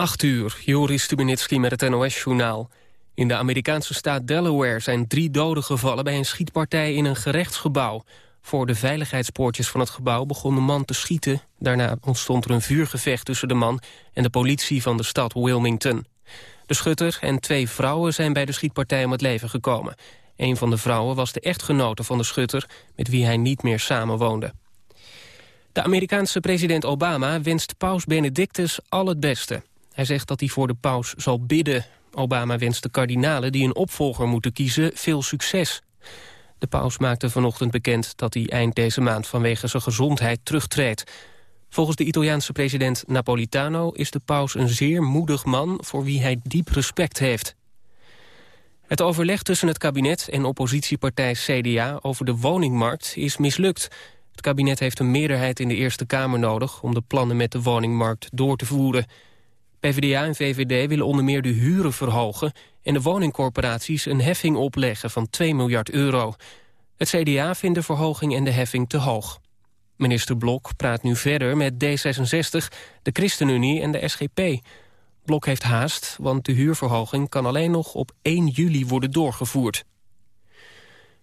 8 uur, Joris Stubenitski met het NOS-journaal. In de Amerikaanse staat Delaware zijn drie doden gevallen... bij een schietpartij in een gerechtsgebouw. Voor de veiligheidspoortjes van het gebouw begon de man te schieten. Daarna ontstond er een vuurgevecht tussen de man... en de politie van de stad Wilmington. De schutter en twee vrouwen zijn bij de schietpartij om het leven gekomen. Een van de vrouwen was de echtgenote van de schutter... met wie hij niet meer samenwoonde. De Amerikaanse president Obama wenst paus Benedictus al het beste. Hij zegt dat hij voor de paus zal bidden. Obama wenst de kardinalen die een opvolger moeten kiezen veel succes. De paus maakte vanochtend bekend dat hij eind deze maand vanwege zijn gezondheid terugtreedt. Volgens de Italiaanse president Napolitano is de paus een zeer moedig man voor wie hij diep respect heeft. Het overleg tussen het kabinet en oppositiepartij CDA over de woningmarkt is mislukt. Het kabinet heeft een meerderheid in de Eerste Kamer nodig om de plannen met de woningmarkt door te voeren. PvdA en VVD willen onder meer de huren verhogen... en de woningcorporaties een heffing opleggen van 2 miljard euro. Het CDA vindt de verhoging en de heffing te hoog. Minister Blok praat nu verder met D66, de ChristenUnie en de SGP. Blok heeft haast, want de huurverhoging kan alleen nog op 1 juli worden doorgevoerd.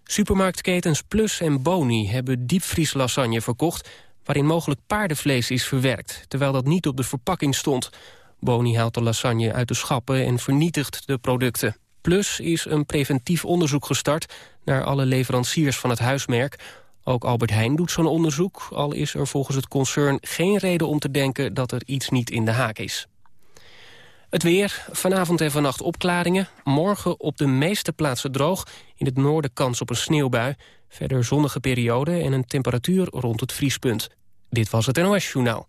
Supermarktketens Plus en Boni hebben diepvrieslasagne verkocht... waarin mogelijk paardenvlees is verwerkt, terwijl dat niet op de verpakking stond... Boni haalt de lasagne uit de schappen en vernietigt de producten. Plus is een preventief onderzoek gestart naar alle leveranciers van het huismerk. Ook Albert Heijn doet zo'n onderzoek, al is er volgens het concern geen reden om te denken dat er iets niet in de haak is. Het weer, vanavond en vannacht opklaringen. Morgen op de meeste plaatsen droog. In het noorden kans op een sneeuwbui. Verder zonnige periode en een temperatuur rond het vriespunt. Dit was het NOS Journaal.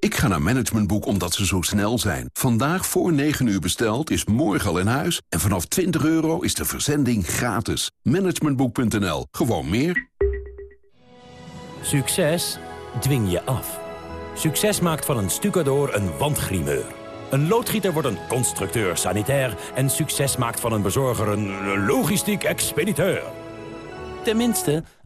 Ik ga naar Managementboek omdat ze zo snel zijn. Vandaag voor 9 uur besteld is morgen al in huis. En vanaf 20 euro is de verzending gratis. Managementboek.nl. Gewoon meer. Succes dwing je af. Succes maakt van een stucador een wandgrimeur. Een loodgieter wordt een constructeur sanitair. En succes maakt van een bezorger een logistiek expediteur. Tenminste,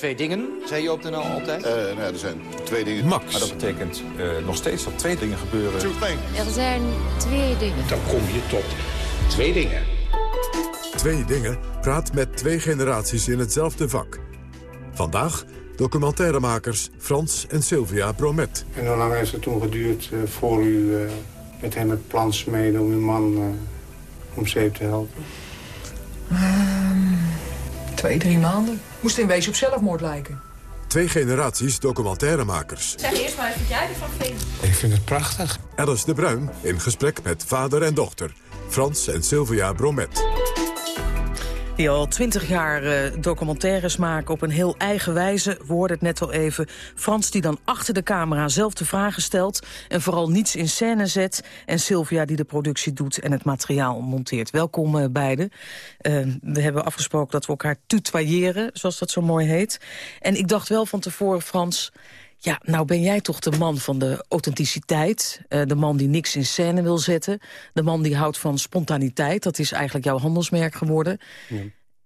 twee dingen, zei je op de NL altijd? Uh, nee, er zijn twee dingen. Max. Maar dat betekent uh, nog steeds dat twee dingen gebeuren. Er zijn twee dingen. Dan kom je tot twee dingen. Twee dingen praat met twee generaties in hetzelfde vak. Vandaag documentairemakers Frans en Sylvia Bromet. En hoe lang heeft het toen geduurd uh, voor u met hem het plan smeden om uw man om zeep te helpen? Twee, drie maanden. Moest in wezen op zelfmoord lijken. Twee generaties documentairemakers. Zeg eerst maar eens wat jij ervan vindt. Ik vind het prachtig. Alice de Bruin in gesprek met vader en dochter. Frans en Sylvia Bromet. Die al twintig jaar uh, documentaires maken op een heel eigen wijze. We hoorden het net al even. Frans die dan achter de camera zelf de vragen stelt... en vooral niets in scène zet. En Sylvia die de productie doet en het materiaal monteert. Welkom uh, beiden. Uh, we hebben afgesproken dat we elkaar tutoyeren, zoals dat zo mooi heet. En ik dacht wel van tevoren, Frans... Ja, nou ben jij toch de man van de authenticiteit. Uh, de man die niks in scène wil zetten. De man die houdt van spontaniteit. Dat is eigenlijk jouw handelsmerk geworden. Ja.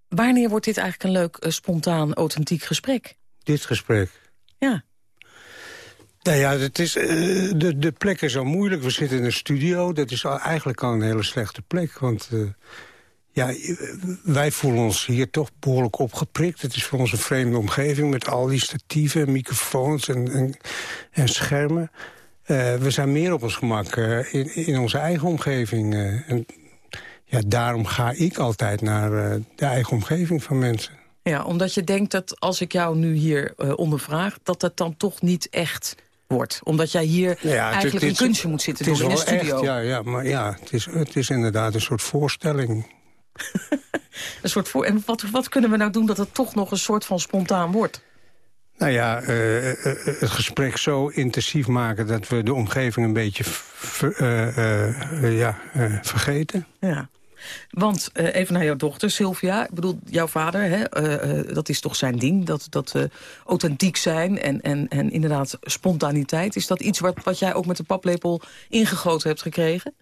Wanneer wordt dit eigenlijk een leuk, uh, spontaan, authentiek gesprek? Dit gesprek? Ja. Nou ja, het is, uh, de, de plek is zo moeilijk. We zitten in een studio. Dat is al, eigenlijk al een hele slechte plek. Want ja, wij voelen ons hier toch behoorlijk opgeprikt. Het is voor ons een vreemde omgeving met al die statieven, microfoons en, en, en schermen. Uh, we zijn meer op ons gemak uh, in, in onze eigen omgeving. Uh, en ja, daarom ga ik altijd naar de eigen omgeving van mensen. Ja, omdat je denkt dat als ik jou nu hier ondervraag... dat dat dan toch niet echt wordt. Omdat jij hier ja, eigenlijk een kunstje moet zitten doen in een studio. Echt, ja, ja, maar ja, het is, het is inderdaad een soort voorstelling. Een soort voor en wat, wat kunnen we nou doen dat het toch nog een soort van spontaan wordt? Nou ja, uh, uh, het gesprek zo intensief maken dat we de omgeving een beetje uh, ja, vergeten. Ja. Want even naar jouw dochter, Sylvia. Ik bedoel, jouw vader, hè, dat is toch zijn ding. Dat, dat authentiek zijn en, en, en inderdaad spontaniteit. Is dat iets wat, wat jij ook met de paplepel ingegoten hebt gekregen?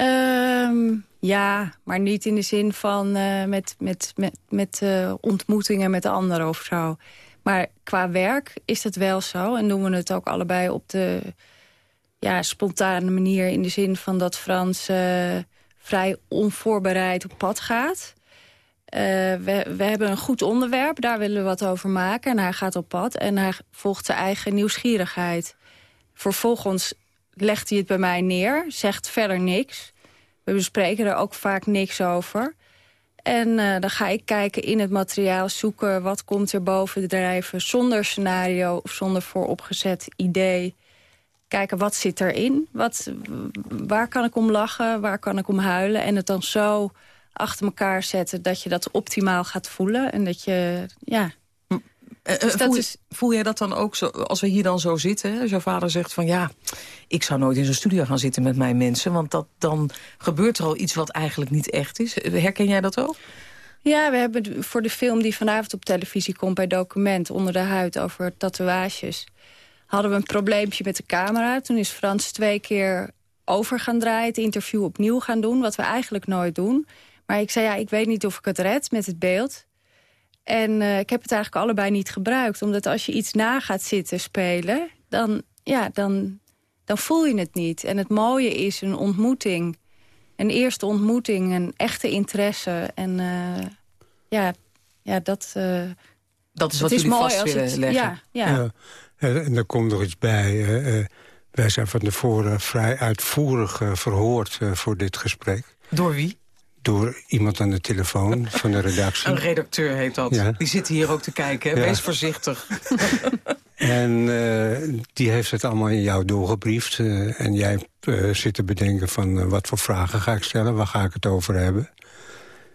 Um, ja, maar niet in de zin van uh, met, met, met, met uh, ontmoetingen met anderen of zo. Maar qua werk is het wel zo. En doen we het ook allebei op de ja, spontane manier... in de zin van dat Frans uh, vrij onvoorbereid op pad gaat. we, we hebben een goed onderwerp, daar willen we wat over maken. En hij gaat op pad en hij volgt zijn eigen nieuwsgierigheid. Vervolgens legt hij het bij mij neer, zegt verder niks. We bespreken er ook vaak niks over. En uh, dan ga ik kijken in het materiaal, zoeken wat komt er boven drijven... zonder scenario of zonder vooropgezet idee. Kijken wat zit erin, wat, waar kan ik om lachen, waar kan ik om huilen... en het dan zo achter elkaar zetten dat je dat optimaal gaat voelen... en dat je ja, uh, dus voel, is... voel jij dat dan ook zo, als we hier dan zo zitten? Als jouw vader zegt van ja, ik zou nooit in zo'n studio gaan zitten met mijn mensen... want dat, dan gebeurt er al iets wat eigenlijk niet echt is. Herken jij dat ook? Ja, we hebben voor de film die vanavond op televisie komt bij Document... onder de huid over tatoeages... hadden we een probleempje met de camera. Toen is Frans twee keer over gaan draaien, het interview opnieuw gaan doen... wat we eigenlijk nooit doen. Maar ik zei, ja, ik weet niet of ik het red met het beeld... En uh, ik heb het eigenlijk allebei niet gebruikt. Omdat als je iets na gaat zitten spelen, dan, ja, dan, dan voel je het niet. En het mooie is een ontmoeting. Een eerste ontmoeting, een echte interesse. En uh, ja, ja, dat... Uh, dat is wat jullie vast willen het, leggen. Ja, ja. ja. En er komt nog iets bij. wij zijn van tevoren vrij uitvoerig verhoord voor dit gesprek. Door wie? Door iemand aan de telefoon van de redactie. Een redacteur heet dat. Ja. Die zit hier ook te kijken. Ja. Wees voorzichtig. en uh, die heeft het allemaal in jou doorgebriefd. Uh, en jij uh, zit te bedenken van wat voor vragen ga ik stellen? Waar ga ik het over hebben?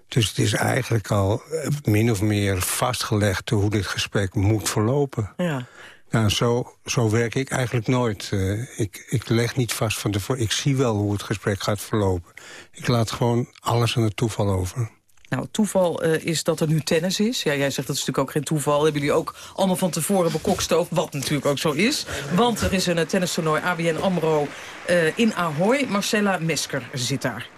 Dus het is eigenlijk al min of meer vastgelegd... hoe dit gesprek moet verlopen. Ja. Nou, zo, zo werk ik eigenlijk nooit. Uh, ik, ik leg niet vast van tevoren. Ik zie wel hoe het gesprek gaat verlopen. Ik laat gewoon alles aan het toeval over. Nou, toeval uh, is dat er nu tennis is. Ja, jij zegt dat is natuurlijk ook geen toeval. Hebben jullie ook allemaal van tevoren bekokstoofd, wat natuurlijk ook zo is. Want er is een uh, tennistoernooi ABN AMRO in Ahoy. Marcella Mesker zit daar.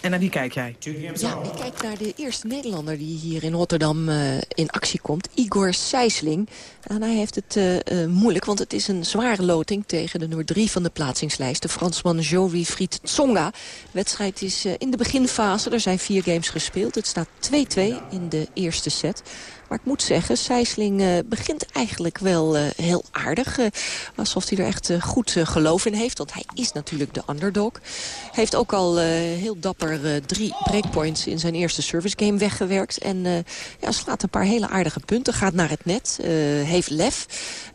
En naar wie kijk jij? Ja, ik kijk naar de eerste Nederlander die hier in Rotterdam uh, in actie komt. Igor Sijsling. En hij heeft het uh, uh, moeilijk, want het is een zware loting... tegen de nummer drie van de plaatsingslijst, de Fransman Jovi Fried Tsonga. De wedstrijd is in de beginfase. Er zijn vier games gespeeld. Het staat 2-2 in de eerste set. Maar ik moet zeggen, Sijsling uh, begint eigenlijk wel uh, heel aardig. Uh, alsof hij er echt goed geloof in heeft. Want hij is natuurlijk de underdog. Heeft ook al heel dapper drie breakpoints in zijn eerste service game weggewerkt. En ja, slaat een paar hele aardige punten. Gaat naar het net. Heeft lef.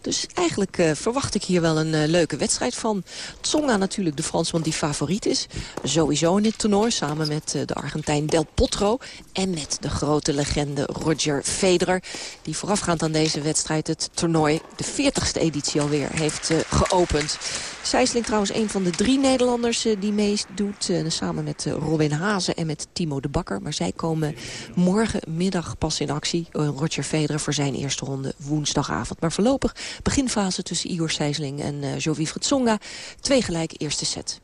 Dus eigenlijk verwacht ik hier wel een leuke wedstrijd van. Tsonga natuurlijk de Fransman die favoriet is. Sowieso in dit toernooi. Samen met de Argentijn Del Potro. En met de grote legende Roger Federer. Die voorafgaand aan deze wedstrijd het toernooi, de 40ste editie alweer, heeft geopend. Sijsling trouwens een van de drie Nederlanders die meedoet. samen met Robin Hazen en met Timo de Bakker. Maar zij komen morgenmiddag pas in actie. Roger Federer voor zijn eerste ronde woensdagavond. Maar voorlopig beginfase tussen Igor Sijsling en uh, Jovi Tsonga. Twee gelijk eerste set.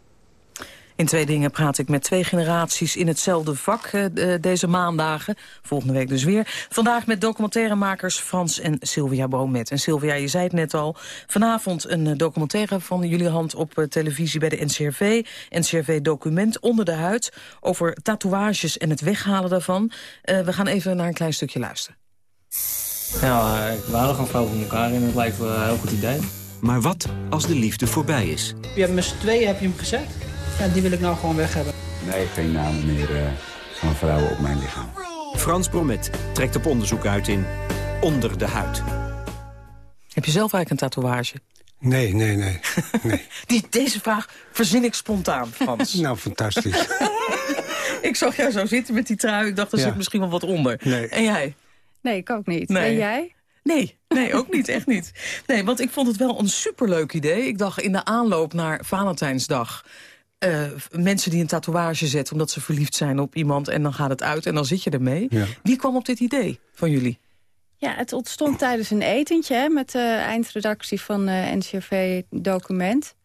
In twee dingen praat ik met twee generaties in hetzelfde vak uh, deze maandagen. Volgende week dus weer. Vandaag met documentairemakers Frans en Sylvia Bromet. En Sylvia, je zei het net al. Vanavond een uh, documentaire van jullie hand op uh, televisie bij de NCRV. NCRV Document Onder de Huid. Over tatoeages en het weghalen daarvan. we gaan even naar een klein stukje luisteren. Ja, ik waren gewoon vrouw van elkaar en het lijkt wel een heel goed idee. Maar wat als de liefde voorbij is? Je hebt met z'n tweeën heb je hem gezet. Ja, die wil ik nou gewoon weg hebben. Nee, geen namen meer uh, van vrouwen op mijn lichaam. Frans Bromet trekt op onderzoek uit in Onder de Huid. Heb je zelf eigenlijk een tatoeage? Nee, nee, nee. nee. Die, deze vraag verzin ik spontaan, Frans. nou, fantastisch. ik zag jou zo zitten met die trui. Ik dacht, er zit misschien wel wat onder. Nee. En jij? Nee, ik ook niet. Nee. En jij? Nee, nee, ook niet, echt niet. Nee, want ik vond het wel een superleuk idee. Ik dacht in de aanloop naar Valentijnsdag... Uh, mensen die een tatoeage zetten omdat ze verliefd zijn op iemand... en dan gaat het uit en dan zit je ermee. Ja. Wie kwam op dit idee van jullie? Ja, het ontstond tijdens een etentje hè, met de eindredactie van uh, NCRV Document.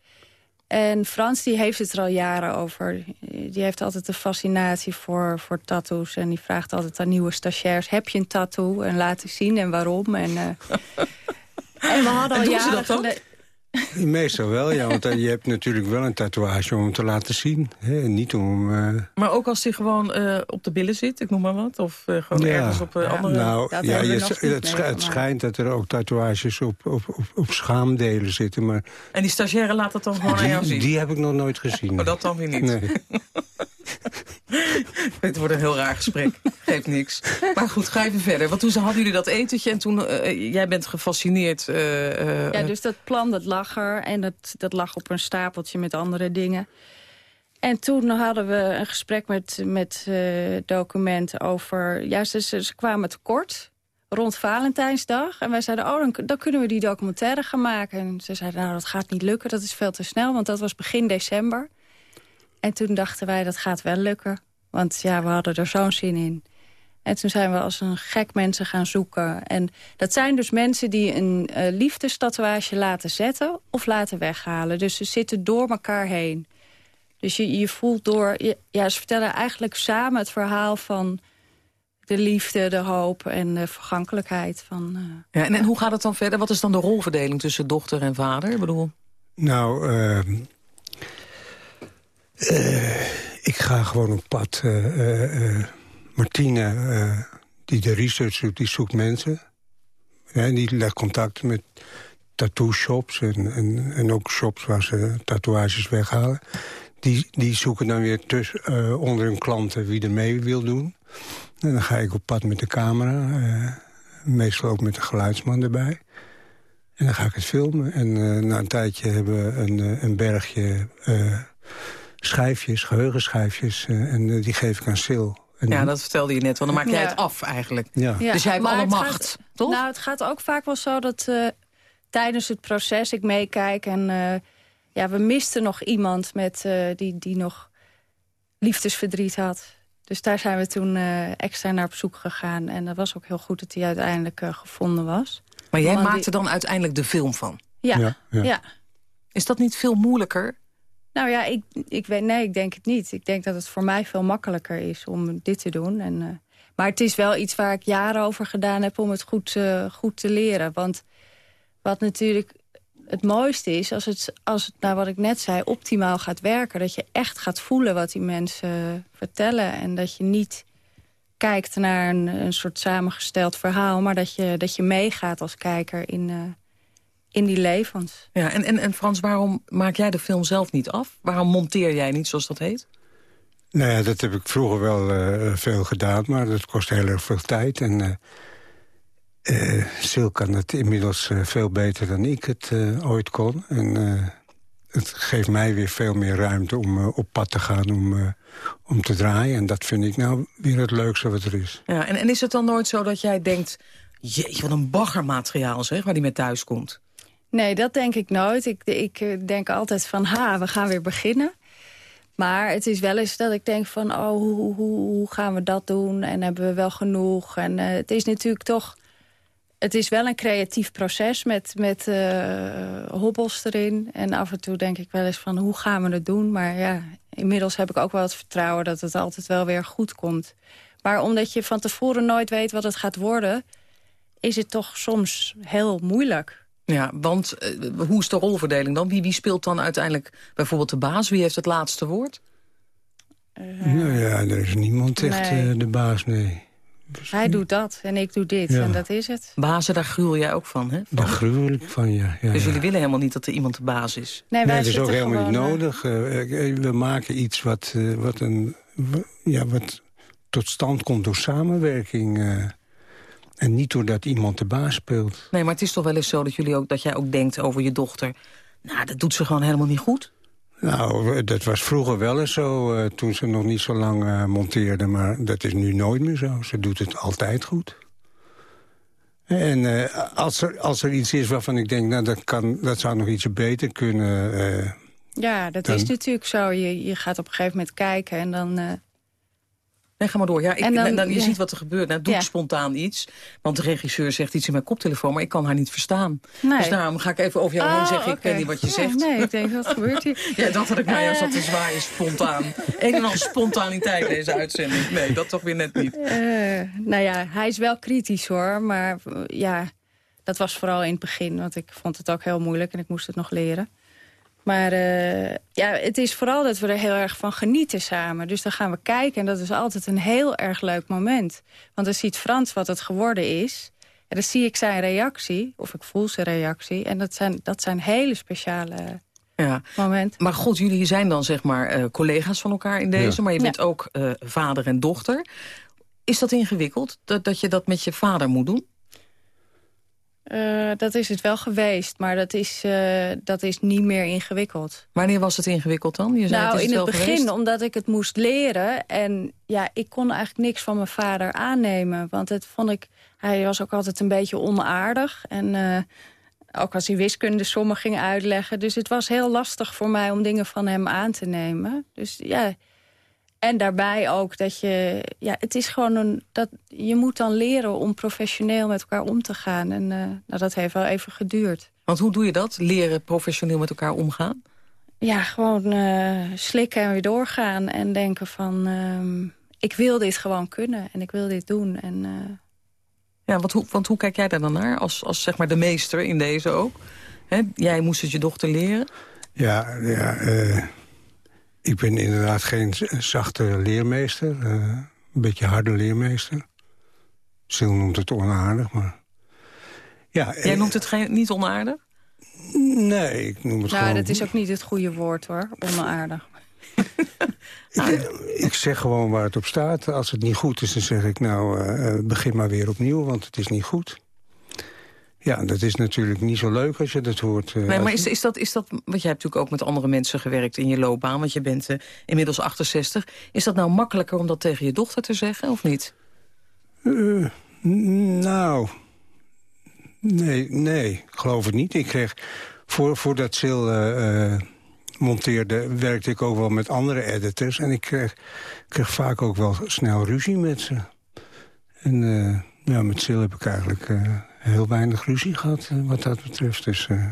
En Frans die heeft het er al jaren over. Die heeft altijd een fascinatie voor, voor tattoos. En die vraagt altijd aan nieuwe stagiairs... heb je een tattoo? En laten zien en waarom. En, uh... en we hadden al jaren. Meestal wel, ja. Want je hebt natuurlijk wel een tatoeage om hem te laten zien. Hè? Niet om... Uh... Maar ook als hij gewoon uh, op de billen zit, ik noem maar wat? Of uh, gewoon ja. ergens op andere... Nou, ja, je, het, het schijnt dat er ook tatoeages op, op, op, op schaamdelen zitten. Maar... En die stagiaire laat dat dan gewoon die, aan jou zien? Die heb ik nog nooit gezien. Oh, dat dan weer niet. Nee. Het wordt een heel raar gesprek. Geeft niks. Maar goed, ga even verder. Want toen hadden jullie dat etentje en toen... Uh, jij bent gefascineerd. Uh, ja, dus dat plan, dat er. En dat, dat lag op een stapeltje met andere dingen. En toen hadden we een gesprek met, met uh, documenten over... Ja, ze, ze, kwamen tekort rond Valentijnsdag. En wij zeiden, oh, dan, dan, kunnen we die documentaire gaan maken. En ze zeiden, nou, dat gaat niet lukken. Dat is veel te snel, want dat was begin december. En toen dachten wij, dat gaat wel lukken. Want ja, we hadden er zo'n zin in. En toen zijn we als een gek mensen gaan zoeken. En dat zijn dus mensen die een uh, liefdestatoeage laten zetten of laten weghalen. Dus ze zitten door elkaar heen. Dus je, je voelt door... Je, ja, ze vertellen eigenlijk samen het verhaal van de liefde, de hoop en de vergankelijkheid. Van, uh, ja, en, en, hoe gaat het dan verder? Wat is dan de rolverdeling tussen dochter en vader? Ik bedoel... Nou, uh, uh, ik ga gewoon op pad. Martine, die de research doet, die zoekt mensen. En die legt contact met tattoo shops en, en, ook shops waar ze tatoeages weghalen. Die, die zoeken dan weer tussen, onder hun klanten wie er mee wil doen. En dan ga ik op pad met de camera. meestal ook met de geluidsman erbij. En dan ga ik het filmen. En na een tijdje hebben we een, een bergje schijfjes, geheugenschijfjes. En die geef ik aan Sil. Ja, dat vertelde je net, want dan maak jij ja. het af eigenlijk. Ja. ja. Dus jij hebt maar alle macht, gaat, toch? Nou, het gaat ook vaak wel zo dat uh, tijdens het proces ik meekijk... en ja, we misten nog iemand met, die, die nog liefdesverdriet had. Dus daar zijn we toen extra naar op zoek gegaan. En dat was ook heel goed dat hij uiteindelijk gevonden was. Maar jij Want maakte die... dan uiteindelijk de film van? Ja, ja, Is dat niet veel moeilijker nou ja, ik, ik weet, nee, ik denk het niet. Ik denk dat het voor mij veel makkelijker is om dit te doen. En, uh, maar het is wel iets waar ik jaren over gedaan heb om het goed, uh, goed te leren. Want wat natuurlijk het mooiste is, als het, als het, nou wat ik net zei, optimaal gaat werken. Dat je echt gaat voelen wat die mensen vertellen. En dat je niet kijkt naar een, een soort samengesteld verhaal... maar dat je, dat je meegaat als kijker in... Uh, in die levens. Ja, en, en, en Frans, waarom maak jij de film zelf niet af? Waarom monteer jij niet, zoals dat heet? Nou ja, dat heb ik vroeger wel eh, veel gedaan, maar dat kost heel erg veel tijd. En uh, uh, Sil kan het inmiddels veel beter dan ik het ooit kon. En het geeft mij weer veel meer ruimte om op pad te gaan, om, om te draaien. En dat vind ik nou weer het leukste wat er is. Ja, en, en is het dan nooit zo dat jij denkt... jeetje, wat een baggermateriaal zeg, waar die met thuis komt? Nee, dat denk ik nooit. Ik, ik denk altijd van, ha, we gaan weer beginnen. Maar het is wel eens dat ik denk van, oh, hoe, hoe, gaan we dat doen? En hebben we wel genoeg? En uh, het is natuurlijk toch... Het is wel een creatief proces met, met uh, hobbels erin. En af en toe denk ik wel eens van, hoe gaan we het doen? Maar ja, inmiddels heb ik ook wel het vertrouwen dat het altijd wel weer goed komt. Maar omdat je van tevoren nooit weet wat het gaat worden... is het toch soms heel moeilijk. Ja, want uh, hoe is de rolverdeling dan? Wie, wie speelt dan uiteindelijk bijvoorbeeld de baas? Wie heeft het laatste woord? Uh, nou ja, er is niemand echt nee. uh, de baas, nee. Hij doet dat en ik doe dit ja. en dat is het. Bazen, daar gruwel jij ook van, hè? Van. Daar gruwel ik van, ja. ja dus jullie willen helemaal niet dat er iemand de baas is? Nee, nee dat is ook helemaal niet nodig. we maken iets wat, wat, een, ja, wat tot stand komt door samenwerking... En niet doordat iemand de baas speelt. Nee, maar het is toch wel eens zo dat, jullie ook, dat jij ook denkt over je dochter... nou, dat doet ze gewoon helemaal niet goed? Nou, dat was vroeger wel eens zo, uh, toen ze nog niet zo lang uh, monteerde. Maar dat is nu nooit meer zo. Ze doet het altijd goed. En uh, als, er, als er iets is waarvan ik denk, nou, dat, kan, dat zou nog iets beter kunnen... ja, dat dan... is natuurlijk zo. Je, je gaat op een gegeven moment kijken en dan Nee, ga maar door. Ja, ik, en dan, dan, je ja. ziet wat er gebeurt. Nou, doe ja. spontaan iets. Want de regisseur zegt iets in mijn koptelefoon, maar ik kan haar niet verstaan. Nee. Dus daarom ga ik even over jou heen oh, zeggen, okay. ik ken niet wat je zegt. Nee, ik denk, wat gebeurt hier? ja, dat had ik naar jou zat te zwaaien, spontaan. Een en al spontaniteit deze uitzending. Nee, dat toch weer net niet. Uh, nou ja, hij is wel kritisch hoor, maar ja, dat was vooral in het begin. Want ik vond het ook heel moeilijk en ik moest het nog leren. Maar uh, ja, het is vooral dat we er heel erg van genieten samen. Dus dan gaan we kijken en dat is altijd een heel erg leuk moment. Want dan ziet Frans wat het geworden is. En dan zie ik zijn reactie, of ik voel zijn reactie. En dat zijn, dat zijn hele speciale ja. momenten. Maar god, jullie zijn dan zeg maar uh, collega's van elkaar in deze. Ja. Maar je bent ja. ook uh, vader en dochter. Is dat ingewikkeld, dat, dat je dat met je vader moet doen? Uh, dat is het wel geweest, maar dat is, uh, dat is niet meer ingewikkeld. Wanneer was het ingewikkeld dan? Je zei nou, het in het begin, geweest? omdat ik het moest leren. En ja, ik kon eigenlijk niks van mijn vader aannemen. Want het vond ik, hij was ook altijd een beetje onaardig. En uh, ook als hij wiskunde sommen ging uitleggen. Dus het was heel lastig voor mij om dingen van hem aan te nemen. Dus ja... En daarbij ook dat je... Ja, het is gewoon een... Dat, je moet dan leren om professioneel met elkaar om te gaan. En uh, nou, dat heeft wel even geduurd. Want hoe doe je dat? Leren professioneel met elkaar omgaan? Ja, gewoon uh, slikken en weer doorgaan. En denken van... Uh, ik wil dit gewoon kunnen. En ik wil dit doen. En, uh... Ja, want hoe, want hoe kijk jij daar dan naar? Als, als zeg maar de meester in deze ook. Hè? Jij moest het je dochter leren. Ja, ja... Ik ben inderdaad geen zachte leermeester. Uh, een beetje harde leermeester. Sil noemt het onaardig, maar... Ja, Jij noemt het geen, niet onaardig? Nee, ik noem het nou, gewoon... dat is ook niet het goede woord, hoor. Onaardig. ik, ik, zeg gewoon waar het op staat. Als het niet goed is, dan zeg ik... nou, uh, begin maar weer opnieuw, want het is niet goed. Ja, dat is natuurlijk niet zo leuk als je dat hoort. Uh, nee, maar is, is, dat, is dat... Want jij hebt natuurlijk ook met andere mensen gewerkt in je loopbaan... want je bent uh, inmiddels 68. Is dat nou makkelijker om dat tegen je dochter te zeggen, of niet? Uh, nou... Nee, nee, ik geloof het niet. Ik kreeg... Voor, voordat Sil monteerde, werkte ik ook wel met andere editors... en ik kreeg, kreeg vaak ook wel snel ruzie met ze. En ja, met Sil heb ik eigenlijk heel weinig ruzie gehad uh, wat dat betreft. Dus uh,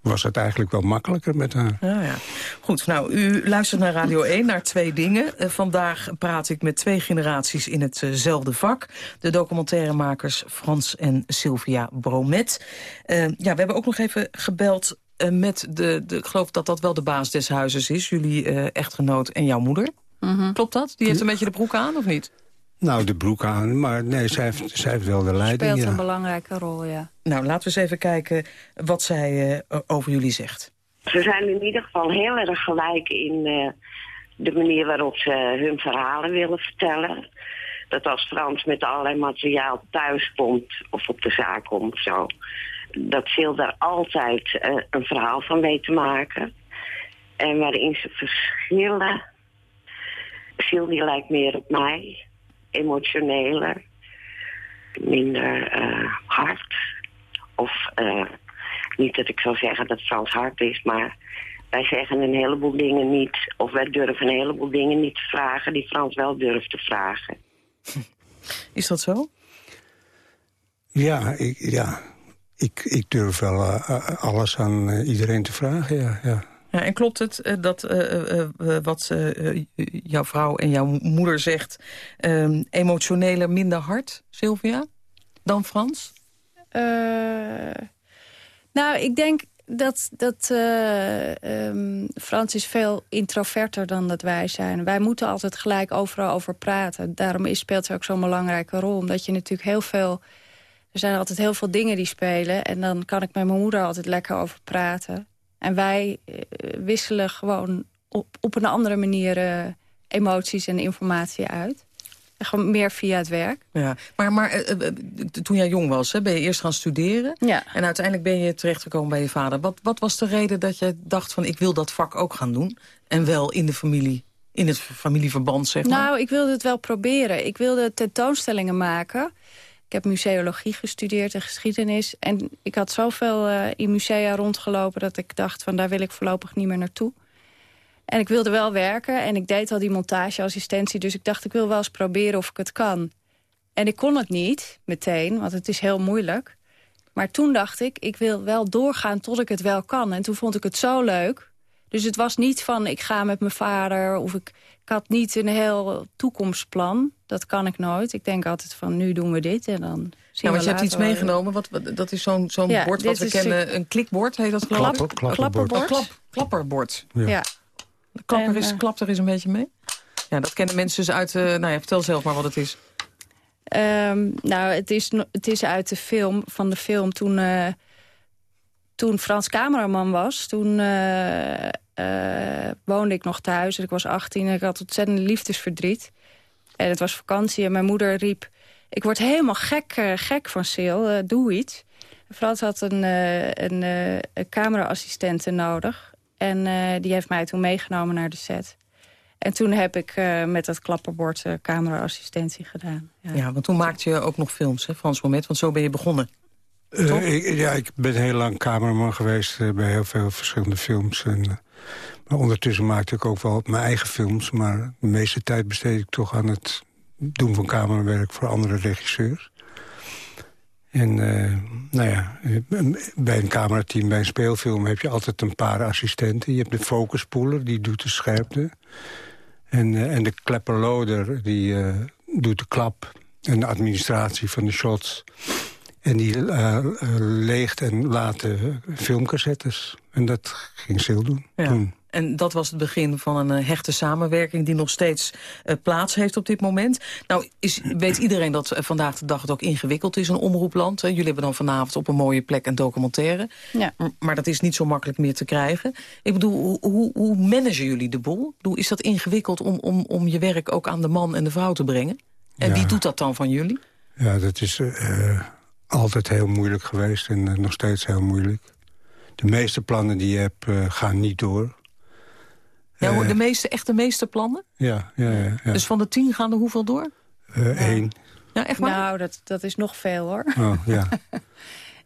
was het eigenlijk wel makkelijker met haar. Ja, ja. Goed, nou, u luistert naar Radio 1, naar twee dingen. Uh, vandaag praat ik met twee generaties in hetzelfde vak. De documentairemakers Frans en Sylvia Bromet. ja, we hebben ook nog even gebeld met de, de... Ik geloof dat dat wel de baas des huizes is. Jullie echtgenoot en jouw moeder. Mm -hmm. Klopt dat? Die heeft een beetje de broek aan, of niet? Nou, de broek aan, maar nee, zij heeft, zij heeft wel de leiding. Speelt ja. een belangrijke rol, ja. Nou, laten we eens even kijken wat zij uh, over jullie zegt. Ze zijn in ieder geval heel erg gelijk in uh, de manier waarop ze hun verhalen willen vertellen. Dat als Frans met allerlei materiaal thuis komt of op de zaak komt, zo. Dat Sil daar altijd eh, een verhaal van weet te maken. En waarin ze verschillen. Sil die lijkt meer op mij, emotioneler, minder eh, hard. Of eh, niet dat ik zou zeggen dat Frans hard is, maar wij zeggen een heleboel dingen niet, of wij durven een heleboel dingen niet te vragen die Frans wel durft te vragen. Is dat zo? Ja, ik, ja. ik, ik durf wel eh, eh, alles aan eh, iedereen te vragen, ja. ja. Ja, en klopt het eh, dat eh, eh, wat jouw vrouw en jouw moeder zegt... eh, emotioneler, minder hard, Sylvia, dan Frans? Nou, ik denk dat, dat eh, ehm, Frans is veel introverter dan dat wij zijn. Wij moeten altijd gelijk overal over praten. Daarom speelt ze ook zo'n belangrijke rol. Omdat je natuurlijk heel veel... Er zijn altijd heel veel dingen die spelen. En dan kan ik met mijn moeder altijd lekker over praten. En wij eh, wisselen gewoon op, op een andere manier eh, emoties en informatie uit. En gewoon meer via het werk. Ja, maar, maar eh, toen jij jong was, hè, ben je eerst gaan studeren. Ja. En uiteindelijk ben je terechtgekomen bij je vader. Wat, wat was de reden dat je dacht van ik wil dat vak ook gaan doen? En wel in de familie, in het familieverband, zeg maar. Nou, ik wilde het wel proberen. Ik wilde tentoonstellingen maken. Ik heb museologie gestudeerd en geschiedenis. En ik had zoveel eh, in musea rondgelopen... dat ik dacht van daar wil ik voorlopig niet meer naartoe. En ik wilde wel werken en ik deed al die montageassistentie. Dus ik dacht ik wil wel eens proberen of ik het kan. En ik kon het niet meteen, want het is heel moeilijk. Maar toen dacht ik, ik wil wel doorgaan tot ik het wel kan. En toen vond ik het zo leuk. Dus het was niet van ik ga met mijn vader... of ik, ik had niet een heel toekomstplan. Dat kan ik nooit. Ik denk altijd van nu doen we dit en dan zien Ja, want we je hebt iets meegenomen. Wat, wat- dat is zo'n zo'n Ja, bord wat we kennen. een- Een klikbord heet dat geloof ik? Klapperbord. Een klap, klapperbord. Ja. Ja. Klapper En, is, eh, klap er eens een beetje mee. Ja, dat kennen mensen dus uit... eh, nou ja, vertel zelf maar wat het is. Ehm, nou, het is, het is uit de film, van de film toen, eh, toen Frans cameraman was. Toen eh, eh, woonde ik nog thuis. Ik was 18 en ik had ontzettend liefdesverdriet. En het was vakantie en mijn moeder riep... ik word helemaal gek, eh, gek van Sil, doe iets. Frans had een, een, een cameraassistente nodig. En die heeft mij toen meegenomen naar de set. En toen heb ik met dat klapperbord eh cameraassistentie gedaan. Ja. want toen maakte je ook nog films, hè, Frans Moment. Want zo ben je begonnen. Eh, ik, ja, ik ben heel lang cameraman geweest eh, bij heel veel verschillende films. En, eh, maar ondertussen maakte ik ook wel mijn eigen films. Maar de meeste tijd besteed ik toch aan het doen van camerawerk voor andere regisseurs. En nou ja, bij een camerateam, bij een speelfilm heb je altijd een paar assistenten. Je hebt de focuspoeler, die doet de scherpte. En, en de klepperloader, die doet de klap en de administratie van de shots. En die eh, eh, leegt en laat de filmcassettes. En dat ging Sil doen. Ja. doen. En dat was het begin van een eh, hechte samenwerking... die nog steeds eh, plaats heeft op dit moment. Nou, is, weet iedereen dat eh, vandaag de dag het ook ingewikkeld is, een omroepland. hè? Jullie hebben dan vanavond op een mooie plek een documentaire. Ja. Maar dat is niet zo makkelijk meer te krijgen. Ik bedoel, hoe, hoe, hoe managen jullie de boel? Ik bedoel, is dat ingewikkeld om, om, om je werk ook aan de man en de vrouw te brengen? En Ja. wie doet dat dan van jullie? Ja, dat is eh, altijd heel moeilijk geweest en eh, nog steeds heel moeilijk. De meeste plannen die je hebt eh, gaan niet door. Ja, Eh, de meeste, echt de meeste plannen? Ja, ja, ja. ja. Dus van de tien gaan er hoeveel door? Eh, echt waar? Nou, dat, dat is nog veel hoor. Oh, ja.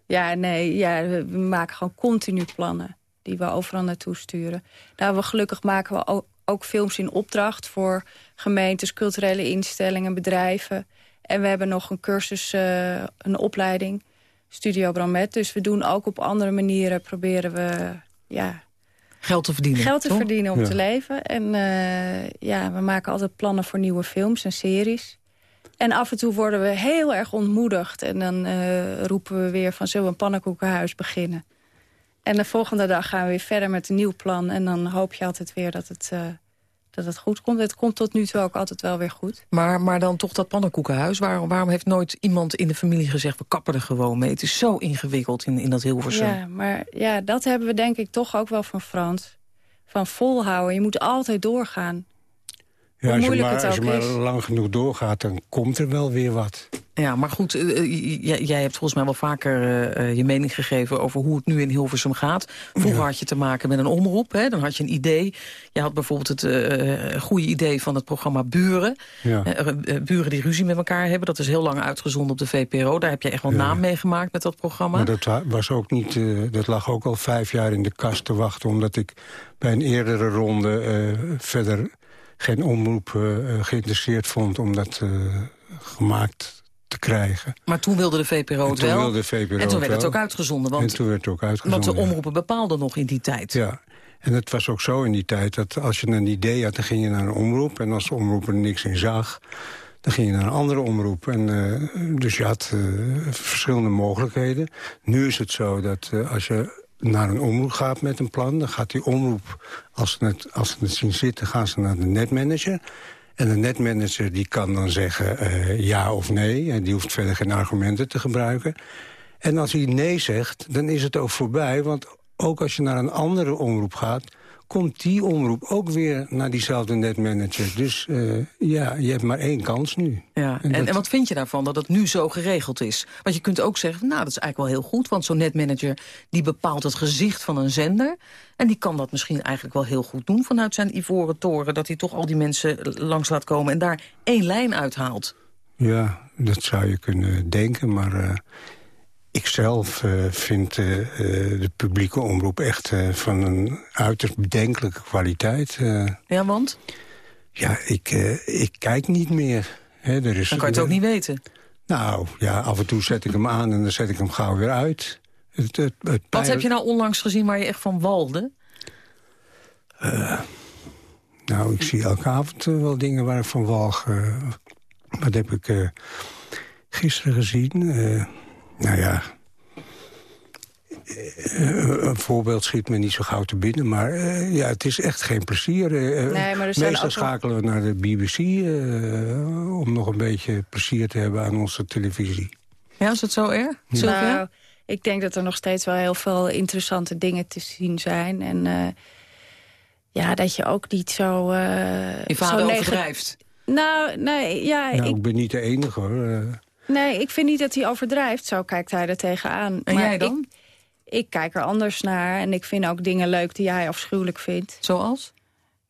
Ja, nee, ja, we we maken gewoon continu plannen die we overal naartoe sturen. Nou, we gelukkig maken we ook, ook films in opdracht voor gemeentes, culturele instellingen, bedrijven. En we hebben nog een cursus, eh, een opleiding, Studio Bramet. Dus we doen ook op andere manieren, proberen we ja, Geld te verdienen, geld te toch? verdienen om Ja. te leven. En eh, ja, we maken altijd plannen voor nieuwe films en series. En af en toe worden we heel erg ontmoedigd. En dan eh, roepen we weer van zullen we een pannenkoekenhuis beginnen. En de volgende dag gaan we weer verder met een nieuw plan. En dan hoop je altijd weer dat het, eh, dat het goed komt. Het komt tot nu toe ook altijd wel weer goed. Maar, maar dan toch dat pannenkoekenhuis. Waarom, waarom heeft nooit iemand in de familie gezegd... we kappen er gewoon mee? Het is zo ingewikkeld in, in dat Hilversum. Ja, maar ja, dat hebben we denk ik toch ook wel van Frans. Van volhouden. Je moet altijd doorgaan. Ja, als je, maar, als je maar lang genoeg doorgaat, dan komt er wel weer wat. Ja, maar goed, eh, eh, jij, hebt volgens mij wel vaker eh, je mening gegeven... over hoe het nu in Hilversum gaat. Vroeger had je te maken met een omroep, hè, dan had je een idee. Je had bijvoorbeeld het goede idee van het programma Buren. Ja. Buren die ruzie met elkaar hebben. Dat is heel lang uitgezonden op de VPRO. Daar heb je echt wel Ja. naam mee gemaakt met dat programma. Maar dat, wa- was ook niet, dat lag ook al vijf jaar in de kast te wachten... omdat ik bij een eerdere ronde verder geen omroep eh, eh, geïnteresseerd vond... om dat eh, gemaakt te krijgen. Maar toen wilde de VPRO En het toen wel. wilde de VPRO en toen werd het ook uitgezonden. en Want, toen werd het ook want uitgezonden. de ja. omroepen bepaalden nog in die tijd. Ja, en het was ook zo in die tijd dat als je een idee had... dan ging je naar een omroep en als de omroep er niks in zag... dan ging je naar een andere omroep. En, dus je had verschillende mogelijkheden. Nu is het zo dat als je naar een omroep gaat met een plan... dan gaat die omroep, als ze het, als ze het zien zitten, gaan ze naar de netmanager... En de netmanager die kan dan zeggen eh, ja of nee. En die hoeft verder geen argumenten te gebruiken. En als hij nee zegt, dan is het ook voorbij. Want ook als je naar een andere omroep gaat... komt die omroep ook weer naar diezelfde netmanager. Dus eh, ja, je hebt maar één kans nu. Ja. En, dat- en wat vind je daarvan dat het nu zo geregeld is? Want je kunt ook zeggen, nou, dat is eigenlijk wel heel goed... want zo'n netmanager die bepaalt het gezicht van een zender... en die kan dat misschien eigenlijk wel heel goed doen vanuit zijn ivoren toren... dat hij toch al die mensen langs laat komen en daar één lijn uithaalt. Ja, dat zou je kunnen denken, maar... eh ik zelf eh, vind eh, eh, de publieke omroep echt van een uiterst bedenkelijke kwaliteit. Ja, want? ja, ik, ik kijk niet meer. Er is, Dan kan je het ook niet weten. Nou, ja, af en toe zet ik hem aan en dan zet ik hem gauw weer uit. Het, het, het Wat heb je nou onlangs gezien waar je echt van walde? Nou, ik zie elke avond wel dingen waar ik van walg. wat heb ik gisteren gezien? Nou ja... eh, een voorbeeld schiet me niet zo gauw te binnen, maar eh, ja, het is echt geen plezier. Eh, eh, Nee, maar er zijn Meestal ook schakelen we naar de BBC eh, om nog een beetje plezier te hebben aan onze televisie. Ja, is het zo erg? Sylvia? Nou, ik denk dat er nog steeds wel heel veel interessante dingen te zien zijn. En eh, ja, dat je ook niet zo... eh Je vader zo overdrijft. Nou, nee, ja, nou, ik, ik ben niet de enige hoor. Nee, ik vind niet dat hij overdrijft. Zo kijkt hij er tegenaan. En Maar jij dan? Ik, ik kijk er anders naar. En ik vind ook dingen leuk die hij afschuwelijk vindt. Zoals?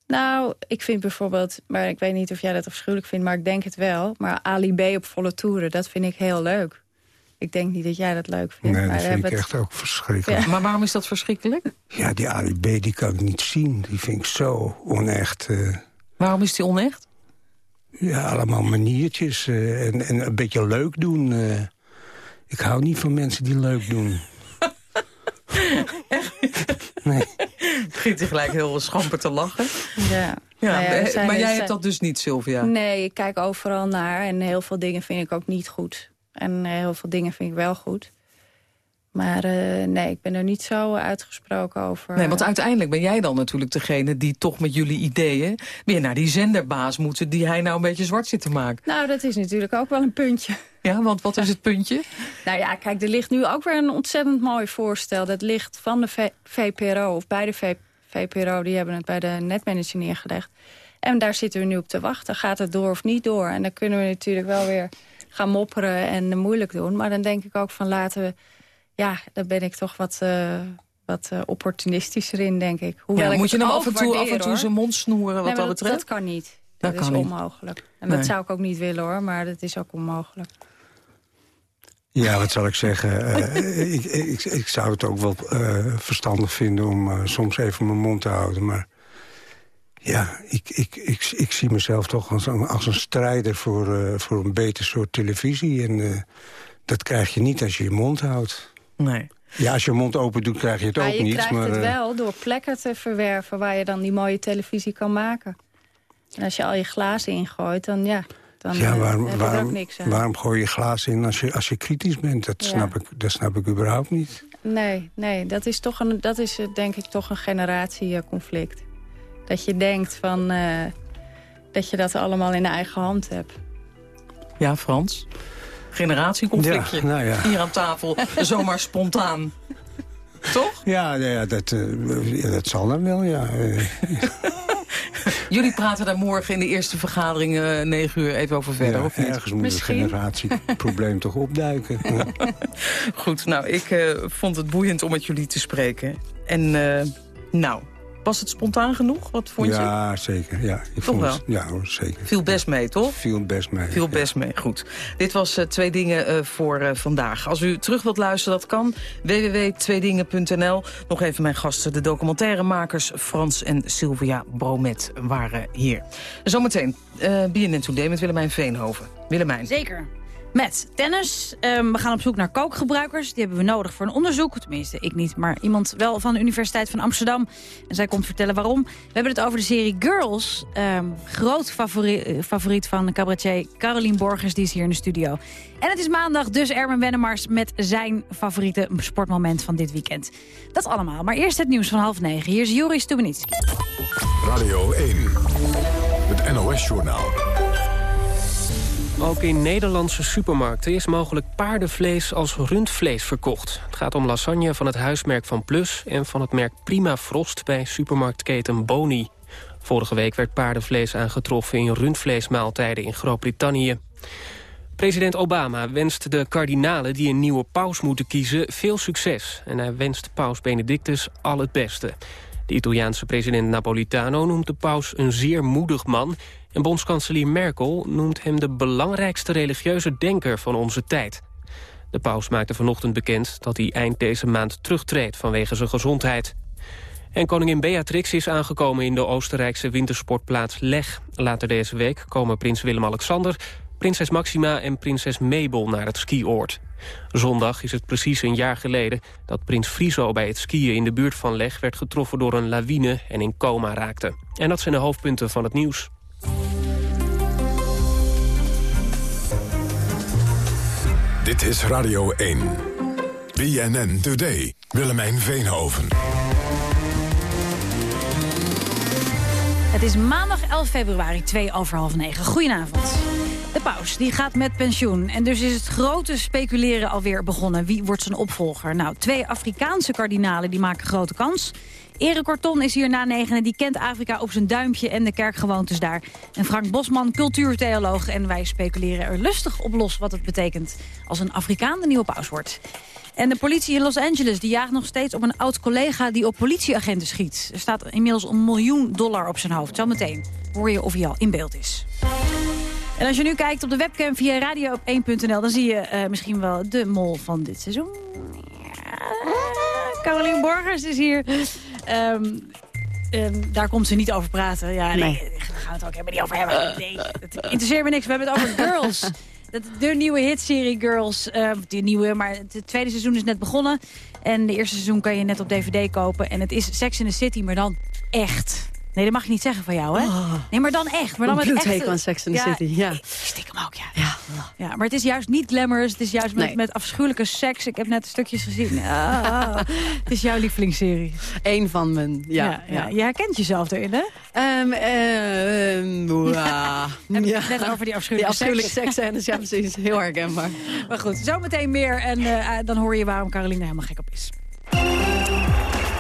Nou, ik vind bijvoorbeeld... maar ik weet niet of jij dat afschuwelijk vindt, maar ik denk het wel. Maar Ali B op volle toeren, dat vind ik heel leuk. Ik denk niet dat jij dat leuk vindt. nee, maar dat vind ik hebben echt ook verschrikkelijk. Maar waarom is dat verschrikkelijk? Ja, die Ali B die kan ik niet zien. Die vind ik zo onecht. eh. Waarom is die onecht? Ja, allemaal maniertjes eh, en, en een beetje leuk doen. eh. ik hou niet van mensen die leuk doen. nee. Begint hij gelijk heel schamper te lachen. Ja. Ja, Nou ja, maar zijn- maar jij zijn- hebt dat dus niet, Sylvia? Nee, ik kijk overal naar en heel veel dingen vind ik ook niet goed. En eh, heel veel dingen vind ik wel goed. Maar eh, nee, ik ben er niet zo uitgesproken over. Nee, want uiteindelijk ben jij dan natuurlijk degene die toch met jullie ideeën... weer naar die zenderbaas moeten die hij nou een beetje zwart zit te maken. Nou, dat is natuurlijk ook wel een puntje. Ja, want wat is het puntje? Nou ja, kijk, er ligt nu ook weer een ontzettend mooi voorstel. Dat ligt van de V- VPRO, of bij de V- VPRO, die hebben het bij de netmanager neergelegd. En daar zitten we nu op te wachten. Gaat het door of niet door? En dan kunnen we natuurlijk wel weer gaan mopperen en eh, moeilijk doen. Maar dan denk ik ook van laten we... Ja, dan ben ik toch wat, eh, wat eh, opportunistischer in, denk ik. Hoewel Ja, ik moet je hem af en toe, af en toe zijn mond snoeren wat Nee, dat dat, betreft? dat kan niet. Dat Dat, kan is niet. onmogelijk. En Nee. dat zou ik ook niet willen, hoor. Maar dat is ook onmogelijk. Ja, wat zal ik zeggen? Eh, ik, ik, ik zou het ook wel eh, verstandig vinden om eh, soms even mijn mond te houden. Maar ja, ik, ik, ik, ik zie mezelf toch als een, als een strijder voor, eh, voor een beter soort televisie. En eh, dat krijg je niet als je je mond houdt. Nee. Ja, als je je mond open doet, krijg je het Maar ook je niet. krijgt maar, het eh, wel door plekken te verwerven... waar je dan die mooie televisie kan maken. En als je al je glazen ingooit, dan ja... Dan ja, eh, waarom, heb je er ook waarom, niks aan. waarom gooi je glazen in als je, als je kritisch bent? Dat, Ja. snap ik, dat snap ik überhaupt niet. Nee, nee, dat is, toch een, dat is eh, denk ik toch een generatieconflict. Dat je denkt van... eh, dat je dat allemaal in de eigen hand hebt. Ja, Frans? Generatieconflictje. Ja, nou ja. Hier aan tafel, zomaar spontaan. Toch? Ja, ja, ja, dat, eh, ja, dat zal dan wel, ja. Eh, Jullie praten daar morgen in de eerste vergadering uh, 9 uur even over verder, ja, of niet? ergens moet een generatieprobleem toch opduiken. Goed, nou, ik uh, vond het boeiend om met jullie te spreken. En uh, nou, was het spontaan genoeg? Wat vond je? Ja, zeker. Ja, ik toch vond wel? Het, ja, zeker. Viel best mee, toch? Viel best mee. Viel best mee, goed. Dit was uh, Twee Dingen uh, voor uh, vandaag. Als u terug wilt luisteren, dat kan. www.tweedingen.nl. Nog even mijn gasten, de documentairemakers Frans en Sylvia Bromet waren hier. Zometeen, uh, BNN Today met Willemijn Veenhoven. Willemijn. Zeker. Met tennis. Um, we gaan op zoek naar kookgebruikers. Die hebben we nodig voor een onderzoek. Tenminste, ik niet, maar iemand wel van de Universiteit van Amsterdam. En zij komt vertellen waarom. We hebben het over de serie Girls. Um, groot favoriet, favoriet van cabaretier Caroline Borgers. Die is hier in de studio. En het is maandag, dus Erwin Wennemars met zijn favoriete sportmoment van dit weekend. Dat allemaal. Maar eerst het nieuws van half negen. Hier is Joris Stubenitski. Radio 1. Het NOS-journaal. Ook in Nederlandse supermarkten is mogelijk paardenvlees als rundvlees verkocht. Het gaat om lasagne van het huismerk Van Plus... en van het merk Prima Frost bij supermarktketen Boni. Vorige week werd paardenvlees aangetroffen in rundvleesmaaltijden in Groot-Brittannië. President Obama wenst de kardinalen die een nieuwe paus moeten kiezen veel succes. En hij wenst paus Benedictus al het beste. De Italiaanse president Napolitano noemt de paus een zeer moedig man... en bondskanselier Merkel noemt hem de belangrijkste religieuze denker van onze tijd. De paus maakte vanochtend bekend dat hij eind deze maand terugtreedt vanwege zijn gezondheid. En koningin Beatrix is aangekomen in de Oostenrijkse wintersportplaats Leg. Later deze week komen prins Willem-Alexander, prinses Maxima en prinses Mabel naar het skioord. Zondag is het precies een jaar geleden dat prins Friso bij het skiën in de buurt van Leg werd getroffen door een lawine en in coma raakte. En dat zijn de hoofdpunten van het nieuws. Dit is Radio 1. BNN Today. Willemijn Veenhoven. Het is maandag 11 februari, 2 over half 9. Goedenavond. De paus die gaat met pensioen. En dus is het grote speculeren alweer begonnen. Wie wordt zijn opvolger? Nou, twee Afrikaanse kardinalen die maken grote kans. Erik Corton is hier na negenen. Die kent Afrika op zijn duimpje en de kerkgewoontes daar. En Frank Bosman, cultuurtheoloog. En wij speculeren er lustig op los wat het betekent... als een Afrikaan de nieuwe paus wordt. En de politie in Los Angeles die jaagt nog steeds op een oud-collega... die op politieagenten schiet. Er staat inmiddels een miljoen dollar op zijn hoofd. Zometeen hoor je of hij al in beeld is. En als je nu kijkt op de webcam via radio1.nl... dan zie je uh, misschien wel de mol van dit seizoen. Caroline Borgers is hier. Um, um, daar komt ze niet over praten. Ja, nee, nee. daar gaan we het ook helemaal niet over hebben. Nee, het interesseert me niks. We hebben het over Girls. De nieuwe hitserie Girls. Uh, die nieuwe, maar het tweede seizoen is net begonnen. En de eerste seizoen kan je net op DVD kopen. En het is Sex in the City, maar dan echt. Nee, dat mag je niet zeggen van jou, hè? Oh. Nee, maar dan echt. Maar dan met echt aan Sex in the ja, City, ja. Stiekem ook, ja. ja. Ja, maar het is juist niet glamorous. Het is juist met, nee. met afschuwelijke seks. Ik heb net stukjes gezien. Ah, het is jouw lievelingsserie. Eén van mijn, ja. ja, ja. Je herkent jezelf erin, hè? Um, um, ja. ja. Net over die afschuwelijke, die afschuwelijke seks. seks ja, precies. Heel herkenbaar. Maar goed, zometeen meer. En uh, dan hoor je waarom Caroline helemaal gek op is.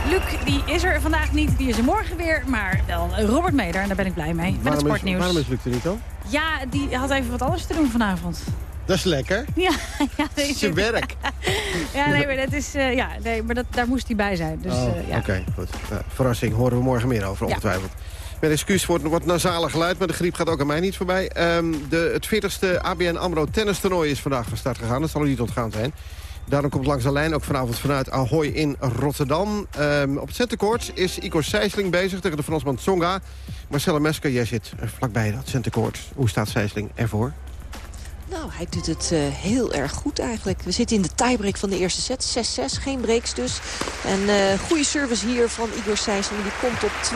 Luc, die is er vandaag niet, die is er morgen weer. Maar wel Robert Meder, en daar ben ik blij mee. Met waarom het sportnieuws. Is, waarom is Luc er niet dan? Ja, die had even wat anders te doen vanavond. Dat is lekker. Ja, ja nee, Zijn werk. ja, nee, maar, dat is, uh, ja, nee, maar dat, daar moest hij bij zijn. Dus, oh, uh, ja. Oké, okay, goed. Verrassing, horen we morgen meer over, ongetwijfeld. Ja. Met excuus voor het wat nasale geluid, maar de griep gaat ook aan mij niet voorbij. Um, de, het 40ste ABN AMRO tennistoernooi is vandaag van start gegaan. Dat zal u niet ontgaan zijn. Daarom komt langs de lijn ook vanavond vanuit Ahoy in Rotterdam. Um, op het centercourt is Igor Sijsling bezig tegen de Fransman Tsonga. Marcella Mesker, jij zit vlakbij dat centercourt. Hoe staat Sijsling ervoor? Nou, hij doet het uh, heel erg goed eigenlijk. We zitten in de tiebreak van de eerste set. 6-6, geen breaks dus. En uh, goede service hier van Igor Sijsling. Die komt op 2-1.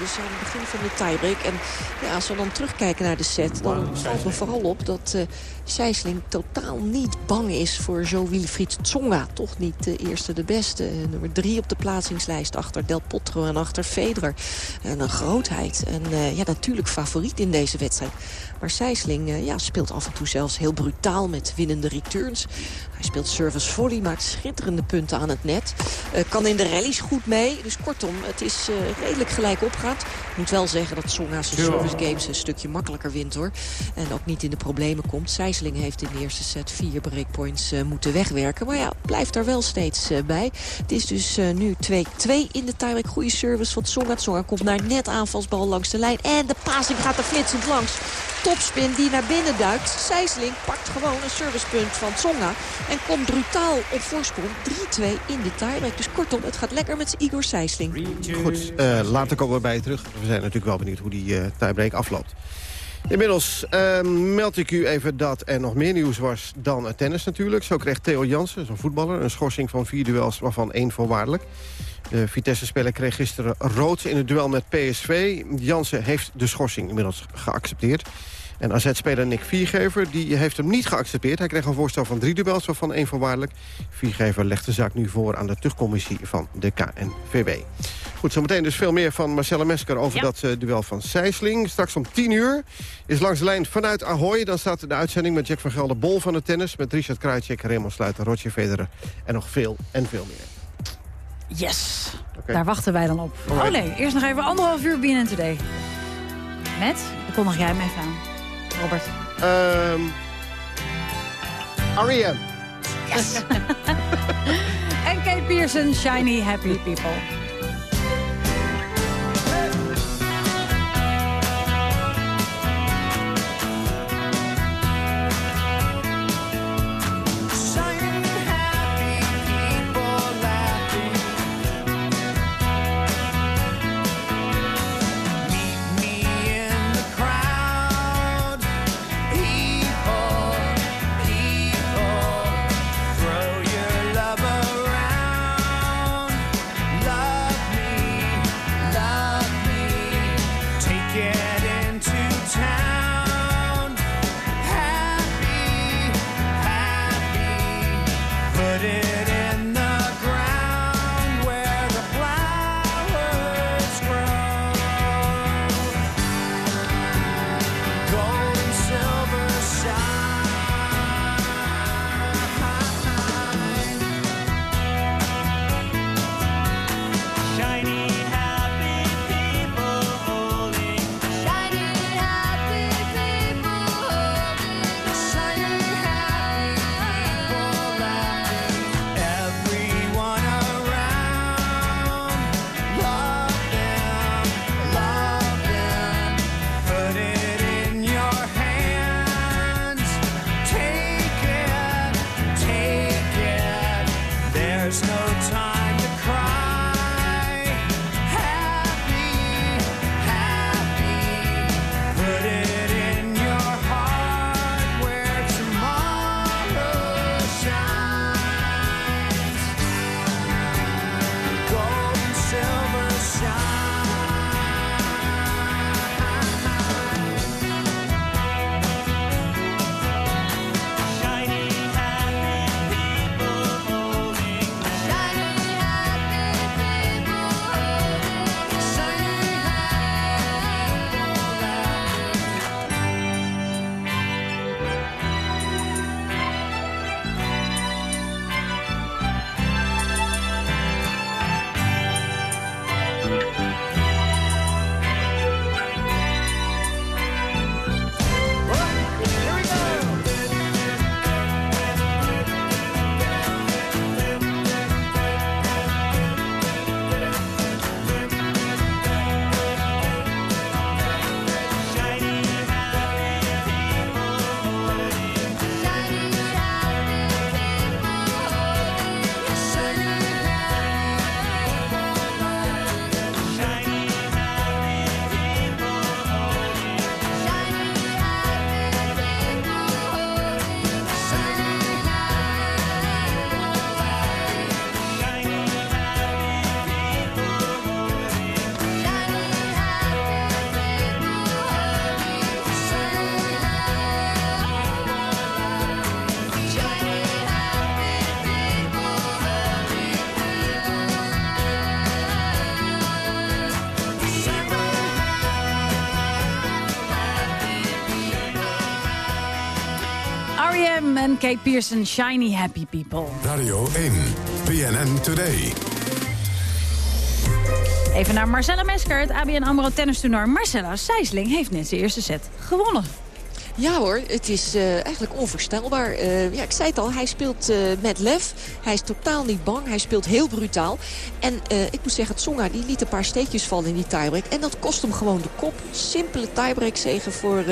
Dus aan het begin van de tiebreak. En ja, als we dan terugkijken naar de set... dan valt me vooral op dat uh, Sijsling totaal niet bang is voor zo Wilfried Tsonga. Toch niet de eerste de beste. nummer drie op de plaatsingslijst achter Del Potro en achter Federer. En een grootheid. En ja, natuurlijk favoriet in deze wedstrijd. Maar Sijsling ja, speelt af en toe zelf was heel brutaal met winnende returns. Hij speelt service volley, maakt schitterende punten aan het net. Uh, kan in de rallies goed mee. Dus kortom, het is uh, redelijk gelijk opgaat. Ik moet wel zeggen dat Songa zijn service games een stukje makkelijker wint hoor. En ook niet in de problemen komt. Sijsling heeft in de eerste set vier breakpoints uh, moeten wegwerken. Maar ja, blijft daar wel steeds bij. Het is dus nu 2-2 in de tiebreak. Goede service van Songa. Songa komt naar net aanvalsbal langs de lijn. En de passing gaat er flitsend langs. Topspin die naar binnen duikt. Sijsling pakt gewoon een servicepunt van Tsonga. En komt brutaal op voorsprong 3-2 in de tiebreak. Dus kortom, het gaat lekker met Igor Sijsling. Goed, uh, later komen we bij je terug. We zijn natuurlijk wel benieuwd hoe die uh, tiebreak afloopt. Inmiddels uh, meld ik u even dat er nog meer nieuws was dan het tennis natuurlijk. Zo kreeg Theo Jansen, zo'n voetballer, een schorsing van vier duels, waarvan één voorwaardelijk. De Vitesse-speler kreeg gisteren rood in het duel met PSV. Jansen heeft de schorsing inmiddels geaccepteerd. En AZ-speler Nick Viergever die heeft hem niet geaccepteerd. Hij kreeg een voorstel van drie duels, waarvan één voorwaardelijk. Viergever legt de zaak nu voor aan de terugcommissie van de KNVB. Goed, zometeen dus veel meer van Marcella Mesker over dat uh, duel van Sijsling. Straks om 10 uur is langs de lijn vanuit Ahoy. Dan staat de uitzending met Jack van Gelder Bol van het tennis... met Richard Krajcek, Raymond Sluiter, Roger Federer en nog veel en veel meer. Yes, okay. daar wachten wij dan op. Oh nee, eerst nog even anderhalf uur BNN Today. Met, dan kondig jij hem even aan. Robert. Um, R.E.M. Yes. en Kate Pearson, Shiny Happy People. En Kate Pearson, Shiny Happy People. Radio 1, BNN Today. Even naar Marcella Mesker, het ABN AMRO tennistoernooi. Marcella Sijsling heeft net zijn eerste set gewonnen. Ja hoor, het is uh, eigenlijk onvoorstelbaar. Uh, ja, ik zei het al, hij speelt uh, met lef. Hij is totaal niet bang. Hij speelt heel brutaal. En ik moet zeggen, Tsonga die liet een paar steekjes vallen in die tiebreak. En dat kost hem gewoon de kop. Simpele tiebreak zegen voor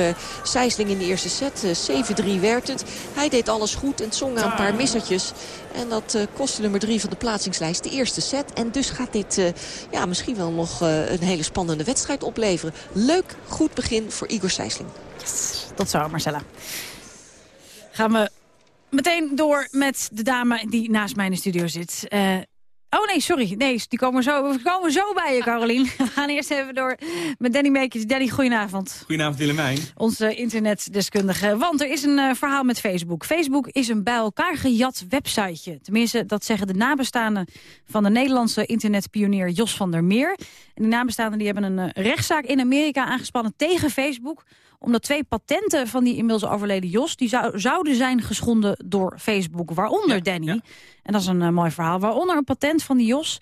Sijsling in de eerste set. 7-3 werd het. Hij deed alles goed en Tsonga een paar missertjes. En dat kostte nummer 3 van de plaatsingslijst de eerste set. En dus gaat dit ja, misschien wel nog een hele spannende wedstrijd opleveren. Leuk, goed begin voor Igor Sijsling. Tot zo, Marcella. Gaan we meteen door met de dame die naast mij in de studio zit. Uh, oh nee, sorry. Nee, die komen zo, we komen zo bij je, Carolien. We gaan eerst even door met Danny Meekjes. Danny, goedenavond. Goedenavond, Willemijn. Onze internetdeskundige. Want er is een uh, verhaal met Facebook. Facebook is een bij elkaar gejat websiteje. Tenminste, dat zeggen de nabestaanden van de Nederlandse internetpionier Jos van der Meer. En die nabestaanden die hebben een uh, rechtszaak in Amerika aangespannen tegen Facebook omdat twee patenten van die inmiddels overleden Jos... die zou, zouden zijn geschonden door Facebook, waaronder Danny. En dat is een uh, mooi verhaal. Waaronder een patent van die Jos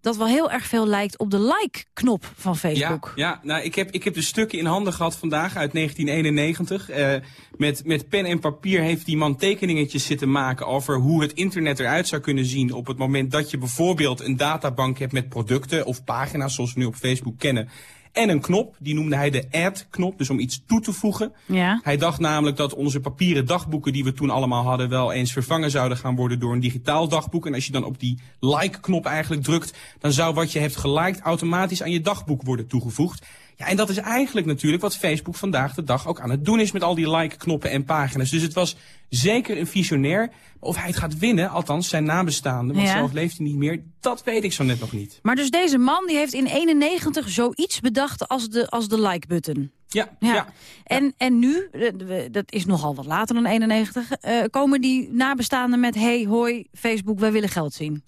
dat wel heel erg veel lijkt op de like-knop van Facebook. Ja, ja nou, ik, heb, ik heb de stukken in handen gehad vandaag uit 1991. Uh, eh, met, met pen en papier heeft die man tekeningetjes zitten maken... over hoe het internet eruit zou kunnen zien... op het moment dat je bijvoorbeeld een databank hebt met producten... of pagina's zoals we nu op Facebook kennen... En een knop, die noemde hij de add-knop, dus om iets toe te voegen. Ja. Hij dacht namelijk dat onze papieren dagboeken die we toen allemaal hadden... wel eens vervangen zouden gaan worden door een digitaal dagboek. En als je dan op die like-knop eigenlijk drukt... dan zou wat je hebt geliked automatisch aan je dagboek worden toegevoegd. Ja, en dat is eigenlijk natuurlijk wat Facebook vandaag de dag ook aan het doen is met al die like-knoppen en pagina's. Dus het was zeker een visionair. Of hij het gaat winnen, althans zijn nabestaanden, want zelf leeft hij niet meer, dat weet ik zo net nog niet. Maar dus deze man die heeft in 91 zoiets bedacht als de, als de like-button. Ja, ja. En, en nu, dat is nogal wat later dan 91, uh, komen die nabestaanden met... hey, hoi, Facebook, wij willen geld zien.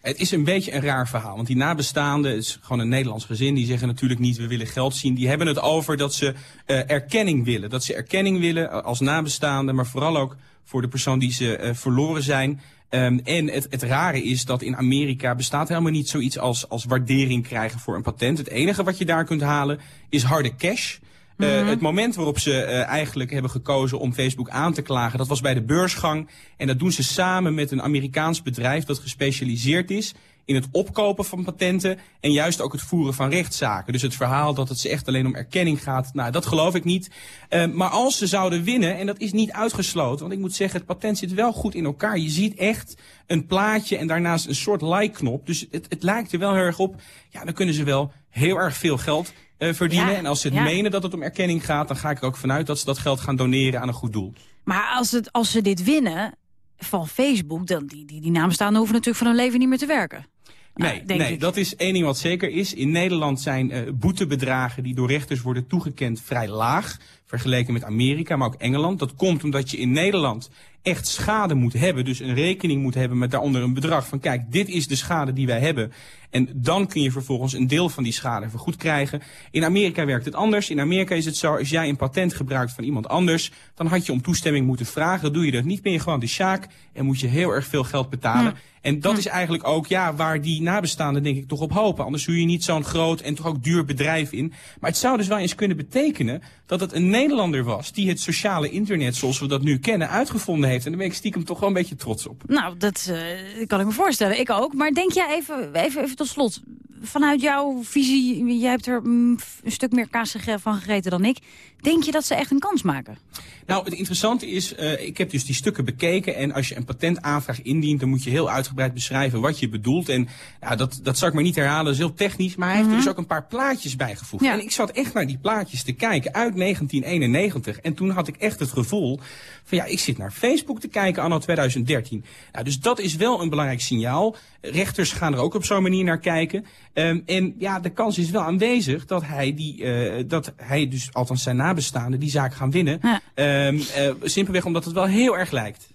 Het is een beetje een raar verhaal. Want die nabestaanden, het is gewoon een Nederlands gezin... die zeggen natuurlijk niet, we willen geld zien. Die hebben het over dat ze uh, erkenning willen. Dat ze erkenning willen als nabestaanden... maar vooral ook voor de persoon die ze uh, verloren zijn... Um, en het, het rare is dat in Amerika bestaat helemaal niet zoiets als, als waardering krijgen voor een patent. Het enige wat je daar kunt halen is harde cash... Uh, het moment waarop ze uh, eigenlijk hebben gekozen om Facebook aan te klagen... dat was bij de beursgang. En dat doen ze samen met een Amerikaans bedrijf dat gespecialiseerd is in het opkopen van patenten en juist ook het voeren van rechtszaken. Dus het verhaal dat het ze echt alleen om erkenning gaat, nou, dat geloof ik niet. Uh, maar als ze zouden winnen, en dat is niet uitgesloten, want ik moet zeggen, het patent zit wel goed in elkaar. Je ziet echt een plaatje en daarnaast een soort like-knop. Dus het, het lijkt er wel heel erg op, ja, dan kunnen ze wel heel erg veel geld uh, verdienen. en als ze het menen dat het om erkenning gaat... dan ga ik er ook vanuit dat ze dat geld gaan doneren aan een goed doel. Maar als, het, als ze dit winnen van Facebook... dan die, die, die namenstaanden hoeven natuurlijk van hun leven niet meer te werken. Nee, nee dat is één ding wat zeker is. In Nederland zijn uh, boetebedragen die door rechters worden toegekend vrij laag. Vergeleken met Amerika, maar ook Engeland. Dat komt omdat je in Nederland echt schade moet hebben. Dus een rekening moet hebben met daaronder een bedrag van... kijk, dit is de schade die wij hebben. En dan kun je vervolgens een deel van die schade vergoed krijgen. In Amerika werkt het anders. In Amerika is het zo, als jij een patent gebruikt van iemand anders... dan had je om toestemming moeten vragen. Doe je dat niet, ben je gewoon de sjaak... en moet je heel erg veel geld betalen. En dat is eigenlijk ook ja, waar die nabestaanden denk ik toch op hopen. Anders doe je niet zo'n groot en toch ook duur bedrijf in. Maar het zou dus wel eens kunnen betekenen dat het een Nederlander was... die het sociale internet zoals we dat nu kennen uitgevonden heeft. En daar ben ik stiekem toch wel een beetje trots op. Nou, dat uh, kan ik me voorstellen. Ik ook. Maar denk jij even, even, even tot slot vanuit jouw visie, jij hebt er mm, een stuk meer kaas van gegeten dan ik. Denk je dat ze echt een kans maken? Nou, het interessante is, uh, ik heb dus die stukken bekeken. En als je een patentaanvraag indient, dan moet je heel uitgebreid beschrijven wat je bedoelt. En ja, dat, dat zal ik maar niet herhalen, dat is heel technisch. Maar hij heeft er mhm. dus ook een paar plaatjes bijgevoegd. Ja. En ik zat echt naar die plaatjes te kijken uit 1991. En toen had ik echt het gevoel van ja, ik zit naar Facebook te kijken anno 2013. Nou, dus dat is wel een belangrijk signaal. Rechters gaan er ook op zo'n manier naar kijken. Um, en ja, de kans is wel aanwezig dat hij, die, uh, dat hij dus, althans zijn nabestaanden, die zaak gaan winnen. Ja. Um, uh, simpelweg omdat het wel heel erg lijkt.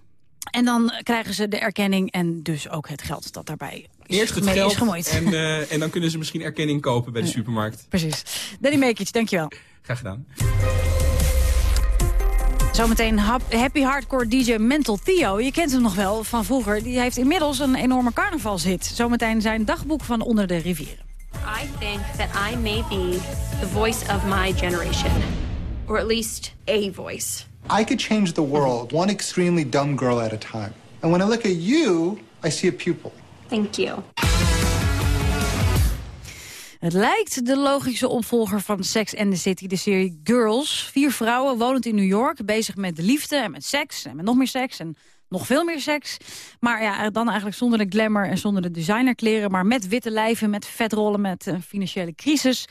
En dan krijgen ze de erkenning en dus ook het geld dat daarbij is, Eerst het geld en, uh, en dan kunnen ze misschien erkenning kopen bij de supermarkt. Precies. Danny Mekic, dankjewel. Graag gedaan. Zometeen happy hardcore DJ Mental Theo. Je kent hem nog wel van vroeger. Die heeft inmiddels een enorme carnavalshit. Zometeen zijn dagboek van Onder de Rivieren. I think that I may be the voice of my generation. Or at least a voice. I could change the world one extremely dumb girl at a time. And when I look at you, I see a pupil. Thank you. Het lijkt de logische opvolger van Sex and the City, de serie Girls. Vier vrouwen wonend in New York, bezig met de liefde en met seks en met nog meer seks en nog veel meer seks. Maar ja, dan eigenlijk zonder de glamour en zonder de designerkleren, maar met witte lijven, met vetrollen, met een financiële crisis.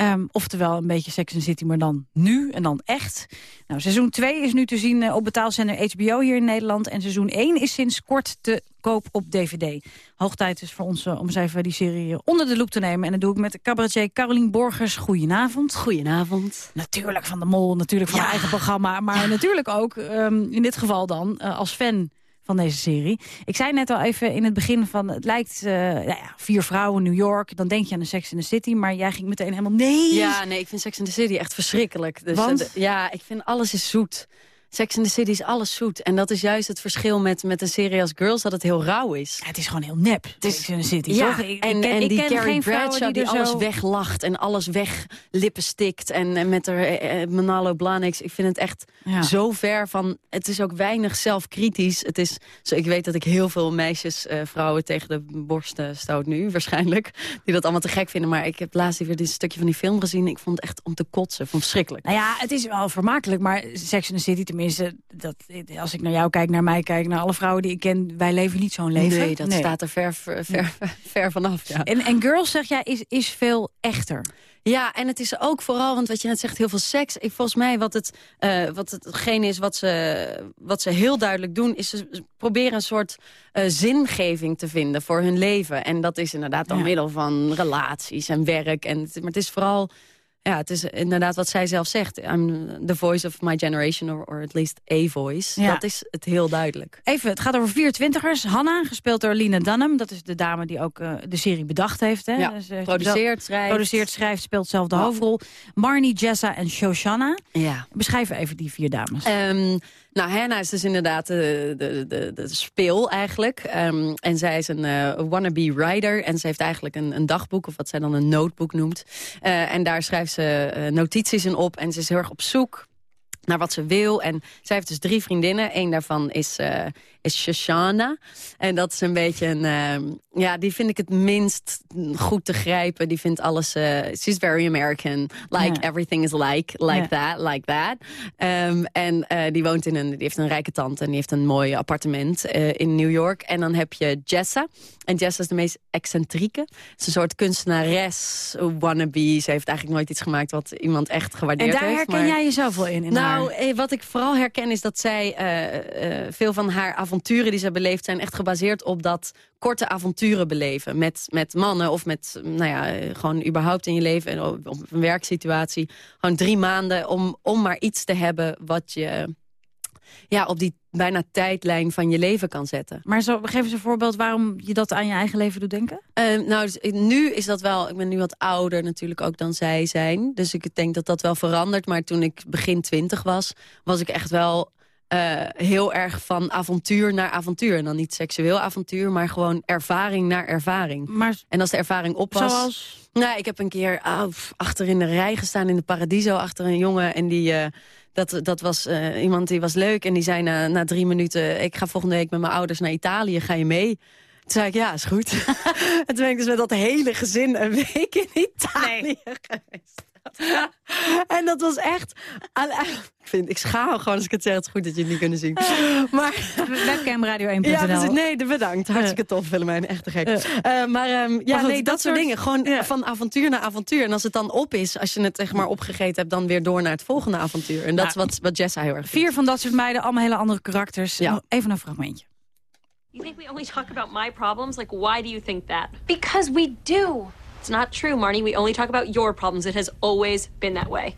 Um, oftewel een beetje Sex and City, maar dan nu en dan echt. Nou, seizoen 2 is nu te zien uh, op betaalzender HBO hier in Nederland. En seizoen 1 is sinds kort te koop op DVD. Hoog tijd is voor ons uh, om eens even die serie onder de loep te nemen. En dat doe ik met cabaretier Carolien Borgers. Goedenavond. Goedenavond. Natuurlijk van de Mol, natuurlijk van ja. eigen programma. Maar ja. natuurlijk ook, um, in dit geval dan, uh, als fan van deze serie. Ik zei net al even in het begin van... het lijkt uh, nou ja, vier vrouwen New York. Dan denk je aan de Sex in the City. Maar jij ging meteen helemaal... Nee! Ja, nee, ik vind Sex in the City echt verschrikkelijk. Dus, Want? Uh, ja, ik vind alles is zoet. Sex in the City is alles zoet. En dat is juist het verschil met, met een serie als Girls, dat het heel rauw is. Ja, het is gewoon heel nep, Sex in the City, ja, toch? Ik, en, ik ken, en die Carrie Bradshaw die, die, alles zo... weglacht en alles weglippen stikt. En, en met haar eh, Manalo Blahniks, ik vind het echt ja. zo ver van... Het is ook weinig zelfkritisch. Het is, zo, ik weet dat ik heel veel meisjes, uh, vrouwen tegen de borsten stoot nu, waarschijnlijk. Die dat allemaal te gek vinden. Maar ik heb laatst weer dit stukje van die film gezien. Ik vond het echt om te kotsen. Vond het verschrikkelijk. Nou ja, het is wel vermakelijk, maar Sex in the City tenminste... Dat, als ik naar jou kijk, naar mij kijk, naar alle vrouwen die ik ken... wij leven niet zo'n leven. Nee, dat staat er ver, ver, ver, ver vanaf. Ja. En, en Girls, zeg jij, is, is veel echter. Ja, en het is ook vooral, want wat je net zegt, heel veel seks. Ik, volgens mij wat, het, uh, wat hetgene is wat ze, wat ze heel duidelijk doen... is ze proberen een soort uh, zingeving te vinden voor hun leven. En dat is inderdaad door ja. middel van relaties en werk. En, maar het is vooral... Ja, het is inderdaad wat zij zelf zegt. I'm the voice of my generation, or, or at least a voice. Ja. Dat is het heel duidelijk. Even, het gaat over 24ers. Hanna, gespeeld door Lina Dunham. Dat is de dame die ook uh, de serie bedacht heeft. Hè? Ja, dus, uh, produceert, schrijft. Produceert, schrijft, speelt zelf de hoofdrol. Marnie, Jessa en Shoshana. Ja. Beschrijf even die vier dames. Um, nou, Hannah is dus inderdaad de, de, de, de speel eigenlijk. Um, en zij is een uh, wannabe writer. En ze heeft eigenlijk een, een dagboek, of wat zij dan een notebook noemt. Uh, en daar schrijft ze notities in op. En ze is heel erg op zoek naar wat ze wil. En zij heeft dus drie vriendinnen. Eén daarvan is, uh, is Shoshana. En dat is een beetje een... Uh, ja, die vind ik het minst goed te grijpen. Die vindt alles... Uh, she's very American. Like, everything is like, like that, like that. Um, en die woont in een... Die heeft een rijke tante en die heeft een mooi appartement in New York. En dan heb je Jessa. En Jessa is de meest excentrieke. Ze is een soort kunstenares, wannabe. Ze heeft eigenlijk nooit iets gemaakt wat iemand echt gewaardeerd heeft. En daar heeft, herken maar... jij jezelf wel in? in nou, haar. wat ik vooral herken is dat zij... Uh, veel van haar avonturen die ze beleeft... zijn echt gebaseerd op dat korte avonturen beleven. Met, met mannen of met, nou ja, gewoon überhaupt in je leven... en op, op een werksituatie. Gewoon drie maanden om, om maar iets te hebben wat je... Ja, op die bijna tijdlijn van je leven kan zetten. Maar zo, geef eens een voorbeeld waarom je dat aan je eigen leven doet denken? Uh, nou, dus, nu is dat wel... Ik ben nu wat ouder natuurlijk ook dan zij zijn. Dus ik denk dat dat wel verandert. Maar toen ik begin twintig was, was ik echt wel... Uh, heel erg van avontuur naar avontuur. En dan niet seksueel avontuur, maar gewoon ervaring naar ervaring. Maar, en als de ervaring op was... Zoals? Nou, ik heb een keer oh, achter in de rij gestaan in de Paradiso... achter een jongen en die... Uh, dat, dat was uh, iemand die was leuk en die zei na, na drie minuten... ik ga volgende week met mijn ouders naar Italië, ga je mee? Toen zei ik, ja, is goed. en toen ben ik dus met dat hele gezin een week in Italië nee. geweest. En dat was echt... Ik, vind, ik schaam gewoon als ik het zeg. Het is goed dat je het niet kunnen zien. Maar, Webcam Radio 1.nl. Ja, dus, nee, bedankt. Hartstikke tof, Willemijn. Echt te gek. Uh, uh, maar um, ja, goed, nee, dat, dat soort dingen. Gewoon ja. van avontuur naar avontuur. En als het dan op is, als je het zeg maar opgegeten hebt... dan weer door naar het volgende avontuur. En dat nou, is wat, wat Jessa heel erg Vier vindt. van dat soort meiden, allemaal hele andere karakters. Ja. Even een fragmentje. You think we only talk about my problems? Like, why do you think that? Because we do. It's not true, Marnie. We only talk about your problems. It has always been that way.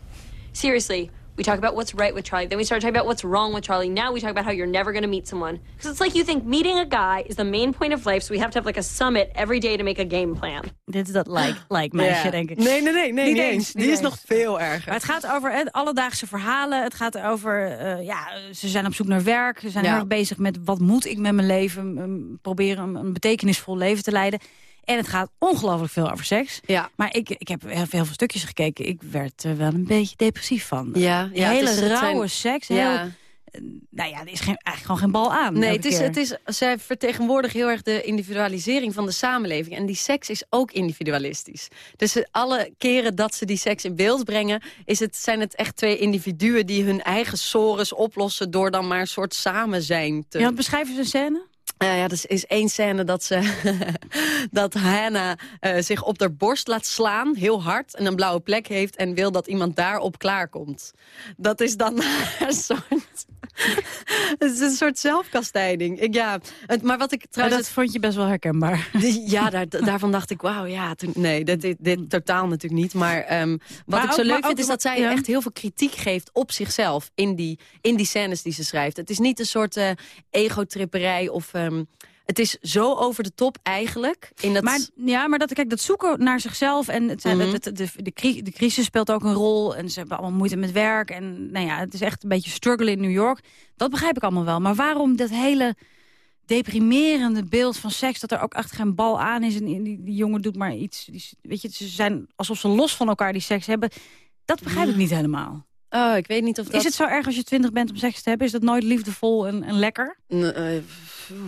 Seriously, We talk about what's right with Charlie. Then we start talking about what's wrong with Charlie. Now we talk about how you're never going to meet someone. Because it's like you think meeting a guy is the main point of life, so we have to have like a summit every day to make a game plan. Dit is dat like, like meisje, denk ik. Nee, nee, nee, nee, Niet niet eens, eens. niet Die is eens. nog veel erger. Maar het gaat over hè, alledaagse verhalen. Het gaat over, eh, ja, ze zijn op zoek naar werk. Ze zijn Ja. heel erg bezig met wat moet ik met mijn leven. um, proberen een, een betekenisvol leven te leiden. En het gaat ongelooflijk veel over seks. Ja. Maar ik, ik heb heel veel stukjes gekeken. Ik werd er wel een beetje depressief van. Ja, ja, hele is- zijn- rauwe seks. Heel, Ja. Nou ja, er is geen, eigenlijk gewoon geen bal aan. Nee, het is, keer. het is, zij vertegenwoordigen heel erg de individualisering van de samenleving. En die seks is ook individualistisch. Dus alle keren dat ze die seks in beeld brengen... Is het, zijn het echt twee individuen die hun eigen sores oplossen... door dan maar een soort samen zijn te... Ja, beschrijf eens een scène. Eh, ja, er is, is één scène dat, ze, dat Hannah eh, zich op haar borst laat slaan, heel hard, en een blauwe plek heeft en wil dat iemand daarop klaarkomt. Dat is dan een soort... Het is een soort zelfkastijding. Ik, ja, het, maar wat ik Maar trouwens... dat vond je best wel herkenbaar. Ja, daar, daarvan dacht ik, wauw, ja. Toen, nee, dit, dit, dit totaal natuurlijk niet. Maar ehm, wat Maar ik ook- zo leuk vind, ook is dat zij ja. echt heel veel kritiek geeft op zichzelf in die, in die scènes die ze schrijft. Het is niet een soort eh egotripperij of... ehm, het is zo over de top eigenlijk. In dat... Maar, ja, maar dat, kijk, dat zoeken naar zichzelf en het, het- de, de, cri- de crisis speelt ook een rol. En ze hebben allemaal moeite met werk. En nou ja, het is echt een beetje struggle in New York. Dat begrijp ik allemaal wel. Maar waarom dat hele deprimerende beeld van seks... dat er ook echt geen bal aan is en die, die, die jongen doet maar iets... Die, weet je, ze zijn alsof ze los van elkaar die seks hebben. Dat begrijp ik niet helemaal. Oh, ik weet niet of dat... Is het zo erg als je twintig bent om seks te hebben? Is dat nooit liefdevol en, en lekker? Eh,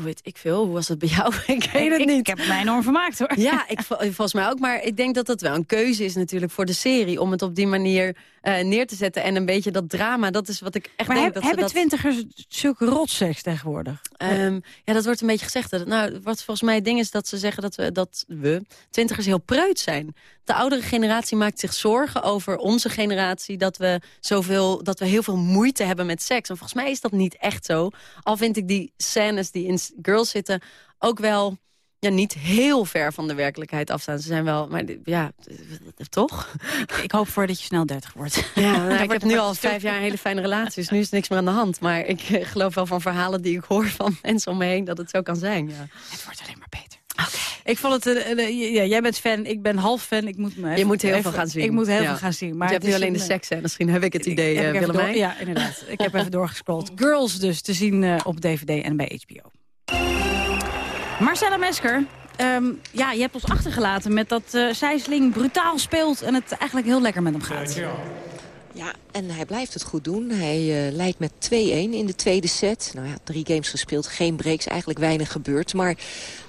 weet ik veel. Hoe was het bij jou? ik weet het ik, niet. Ik heb mij enorm vermaakt hoor. Ja, ik, vo- volgens mij ook. Maar ik denk dat het wel een keuze is natuurlijk voor de serie... om het op die manier eh, neer te zetten. En een beetje dat drama, dat is wat ik echt Maar denk heb- dat hebben dat... twintigers zulke rotseks tegenwoordig? Ehm, ja, dat wordt een beetje gezegd. Dat- Nou, wat volgens mij het ding is dat ze zeggen dat we, dat we twintigers heel preut zijn. De oudere generatie maakt zich zorgen over onze generatie... dat we, zoveel, dat we heel veel moeite hebben met seks. En volgens mij is dat niet echt zo. Al vind ik die scènes die in Girls zitten ook wel... Ja, niet heel ver van de werkelijkheid afstaan. Ze zijn wel, maar ja, toch? Ik hoop voor dat je snel 30 wordt. Ja, nou, ik heb nu al vijf jaar een hele fijne relatie. Dus nu is niks meer aan de hand. Maar ik eh, geloof wel van verhalen die ik hoor van mensen om me heen... dat het zo kan zijn, ja. Het wordt alleen maar beter. Ik vond het, eh, eh, ja, jij bent fan, ik ben half fan. Ik moet me Je moet heel even- veel gaan zien. Ik moet heel Ja. veel gaan zien. Maar je hebt het nu is alleen de een, eh, seks, hè? Misschien heb ik het idee, eh ik door- Ja, inderdaad. Ik heb even doorgescrolld. Girls dus, te zien eh, op DVD en bij HBO. Marcella Mesker, ehm, ja, je hebt ons achtergelaten met dat eh Sijsling brutaal speelt... en het eigenlijk heel lekker met hem gaat. Ja, en hij blijft het goed doen. Hij eh, leidt met 2-1 in de tweede set. Nou ja, drie games gespeeld, geen breaks, eigenlijk weinig gebeurd. Maar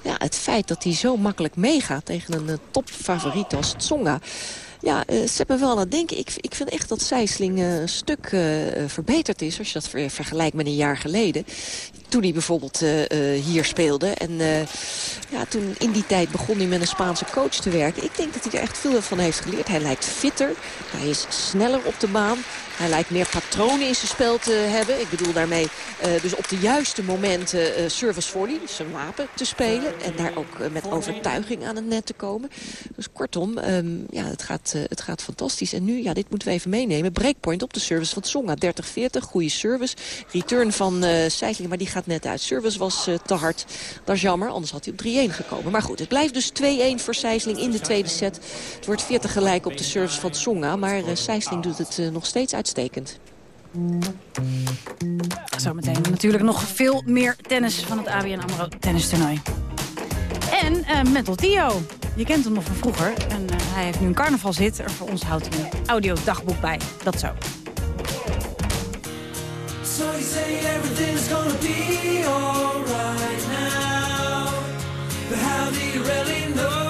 ja, het feit dat hij zo makkelijk meegaat tegen een eh, topfavoriet als Tsonga... Ja, eh, ze hebben wel aan het denken. Ik, ik vind echt dat Sijsling eh, een stuk eh, eh, verbeterd is... als je dat ver- vergelijkt met een jaar geleden. Toen hij bijvoorbeeld eh, eh, hier speelde. En eh, ja, toen in die tijd begon hij met een Spaanse coach te werken. Ik denk dat hij er echt veel van heeft geleerd. Hij lijkt fitter. Hij is sneller op de baan. Hij lijkt meer patronen in zijn spel te hebben. Ik bedoel daarmee dus op de juiste momenten eh, service volley, zijn wapen, te spelen. En daar ook met overtuiging aan het net te komen. Dus kortom, ehm, ja, het, gaat, het gaat fantastisch. En nu, ja, dit moeten we even meenemen. Breakpoint op de service van Tsonga. 30-40, goede service. Return van Sijsling, maar die gaat net uit. Service was eh, te hard. Dat is jammer, anders had hij op 3-1 gekomen. Maar goed, het blijft dus 2-1 voor Sijsling in de tweede set. Het wordt 40 gelijk op de service van Tsonga. Maar eh Sijsling doet het eh, nog steeds uitstekend. Zometeen natuurlijk nog veel meer tennis van het ABN AMRO tennistoernooi. En eh Mental Theo. Je kent hem nog van vroeger. En hij heeft nu een carnavalzit. En voor ons houdt hij een audiodagboek bij. Dat zo. So you say everything's gonna be alright now. But how do you really know?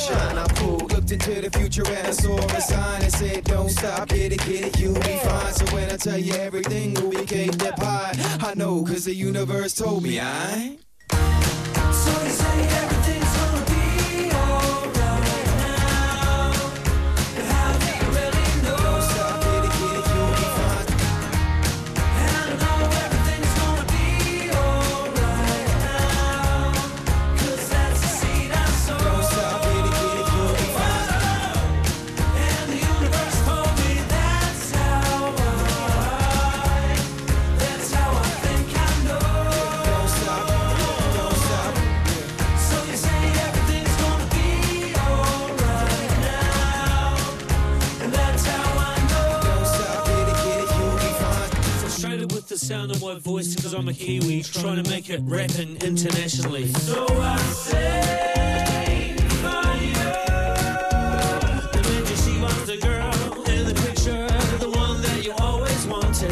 Sunshine. I pulled, looked into the future and I saw a sign that said, Don't stop, get it, get it, you'll be fine. So when I tell you everything be cake up high, I know, cause the universe told me I. make it rapping internationally. So I say, fire. The man you was the girl in the picture, the one that you always wanted.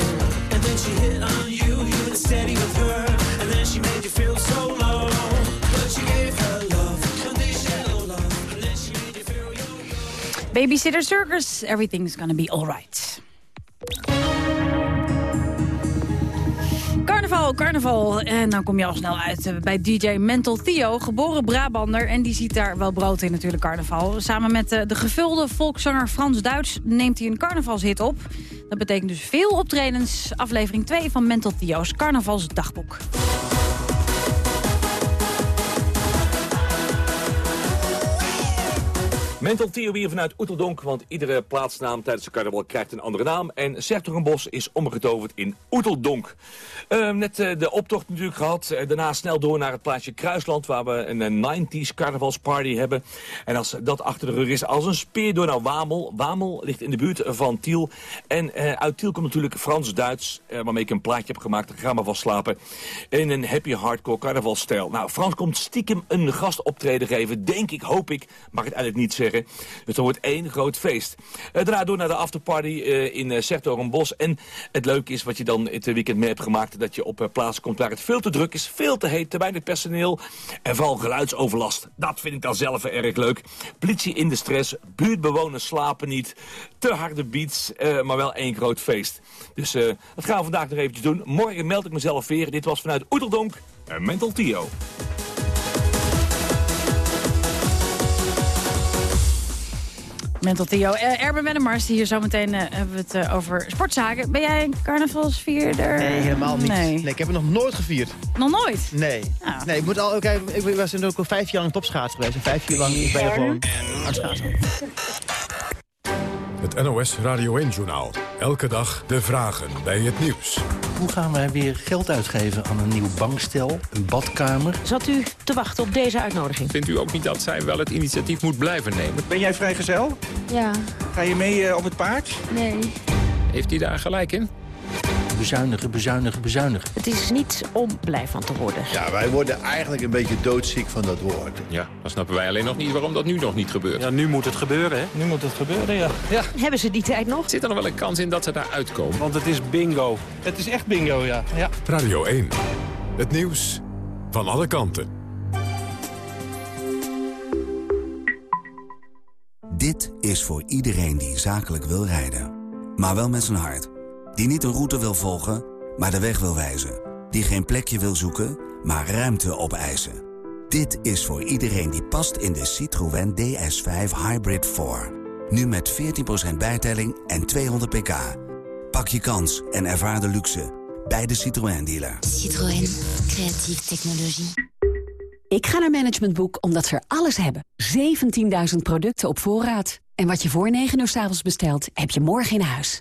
And then she hit on you, you went steady with her, and then she made you feel so low. But you gave her love, conditional love, and then she made you feel yo. Babysitter Circus, everything's gonna be alright. Carnaval. En dan kom je al snel uit eh, bij DJ Mental Theo, geboren Brabander. En die ziet daar wel brood in natuurlijk, carnaval. Samen met eh, de gevulde volkszanger Frans Duits neemt hij een carnavalshit op. Dat betekent dus veel optredens. Aflevering 2 van Mental Theo's Carnavalsdagboek. Mental Theorie vanuit Oeteldonk, want iedere plaatsnaam tijdens de carnaval krijgt een andere naam. En Sertogenbos is omgetoverd in Oeteldonk. Eh, net eh, de optocht natuurlijk gehad. Eh, daarna snel door naar het plaatsje Kruisland, waar we een eh, 90s carnavalsparty hebben. En als dat achter de rug is, als een speer door naar Wamel. Wamel ligt in de buurt van Tiel. En eh, uit Tiel komt natuurlijk Frans-Duits, eh, waarmee ik een plaatje heb gemaakt. Ga maar van slapen. In een happy hardcore carnavalstijl. Nou, Frans komt stiekem een gastoptreden geven. Denk ik, hoop ik, mag het eigenlijk niet zeggen. Dus er wordt één groot feest. Eh, daarna door naar de afterparty eh, in uh, Sertogenbos. En het leuke is wat je dan het weekend mee hebt gemaakt... dat je op uh, plaatsen komt waar het veel te druk is, veel te heet, te weinig personeel... en vooral geluidsoverlast. Dat vind ik dan zelf erg leuk. Politie in de stress, buurtbewoners slapen niet... te harde beats, uh, maar wel één groot feest. Dus uh, dat gaan we vandaag nog eventjes doen. Morgen meld ik mezelf weer. Dit was vanuit Oeteldonk, uh, Mental Tio. Mental Theo. Uh, Erben Wennemars, hier zometeen uh, hebben we het uh, over sportzaken. Ben jij een carnavalsvierder? Nee, helemaal niet. Nee. nee. ik heb het nog nooit gevierd. Nog nooit? Nee. Ah. Nee, ik moet al, okay, ik was ook al vijf jaar lang topschaats geweest. En vijf jaar lang ik ben je gewoon. Het NOS Radio 1-journaal. Elke dag de vragen bij het nieuws. Hoe gaan wij weer geld uitgeven aan een nieuw bankstel, een badkamer? Zat u te wachten op deze uitnodiging? Vindt u ook niet dat zij wel het initiatief moet blijven nemen? Ben jij vrijgezel? Ja. Ga je mee uh, op het paard? Nee. Heeft hij daar gelijk in? Bezuinigen, bezuinigen, bezuinigen. Het is niet om blij van te worden. Ja, wij worden eigenlijk een beetje doodziek van dat woord. Ja, dan snappen wij alleen nog niet waarom dat nu nog niet gebeurt. Ja, nu moet het gebeuren, hè? Nu moet het gebeuren, ja. ja. Hebben ze die tijd nog? Zit er nog wel een kans in dat ze daar uitkomen? Want het is bingo. Het is echt bingo, ja. ja. Radio 1. Het nieuws van alle kanten. Dit is voor iedereen die zakelijk wil rijden. Maar wel met zijn hart. Die niet een route wil volgen, maar de weg wil wijzen. Die geen plekje wil zoeken, maar ruimte opeisen. Dit is voor iedereen die past in de Citroën DS5 Hybrid 4. Nu met 14% bijtelling en 200 pk. Pak je kans en ervaar de luxe bij de Citroën dealer. Citroën, creatieve technologie. Ik ga naar Management Boek omdat ze er alles hebben. 17.000 producten op voorraad. En wat je voor 9 uur s avonds bestelt, heb je morgen in huis.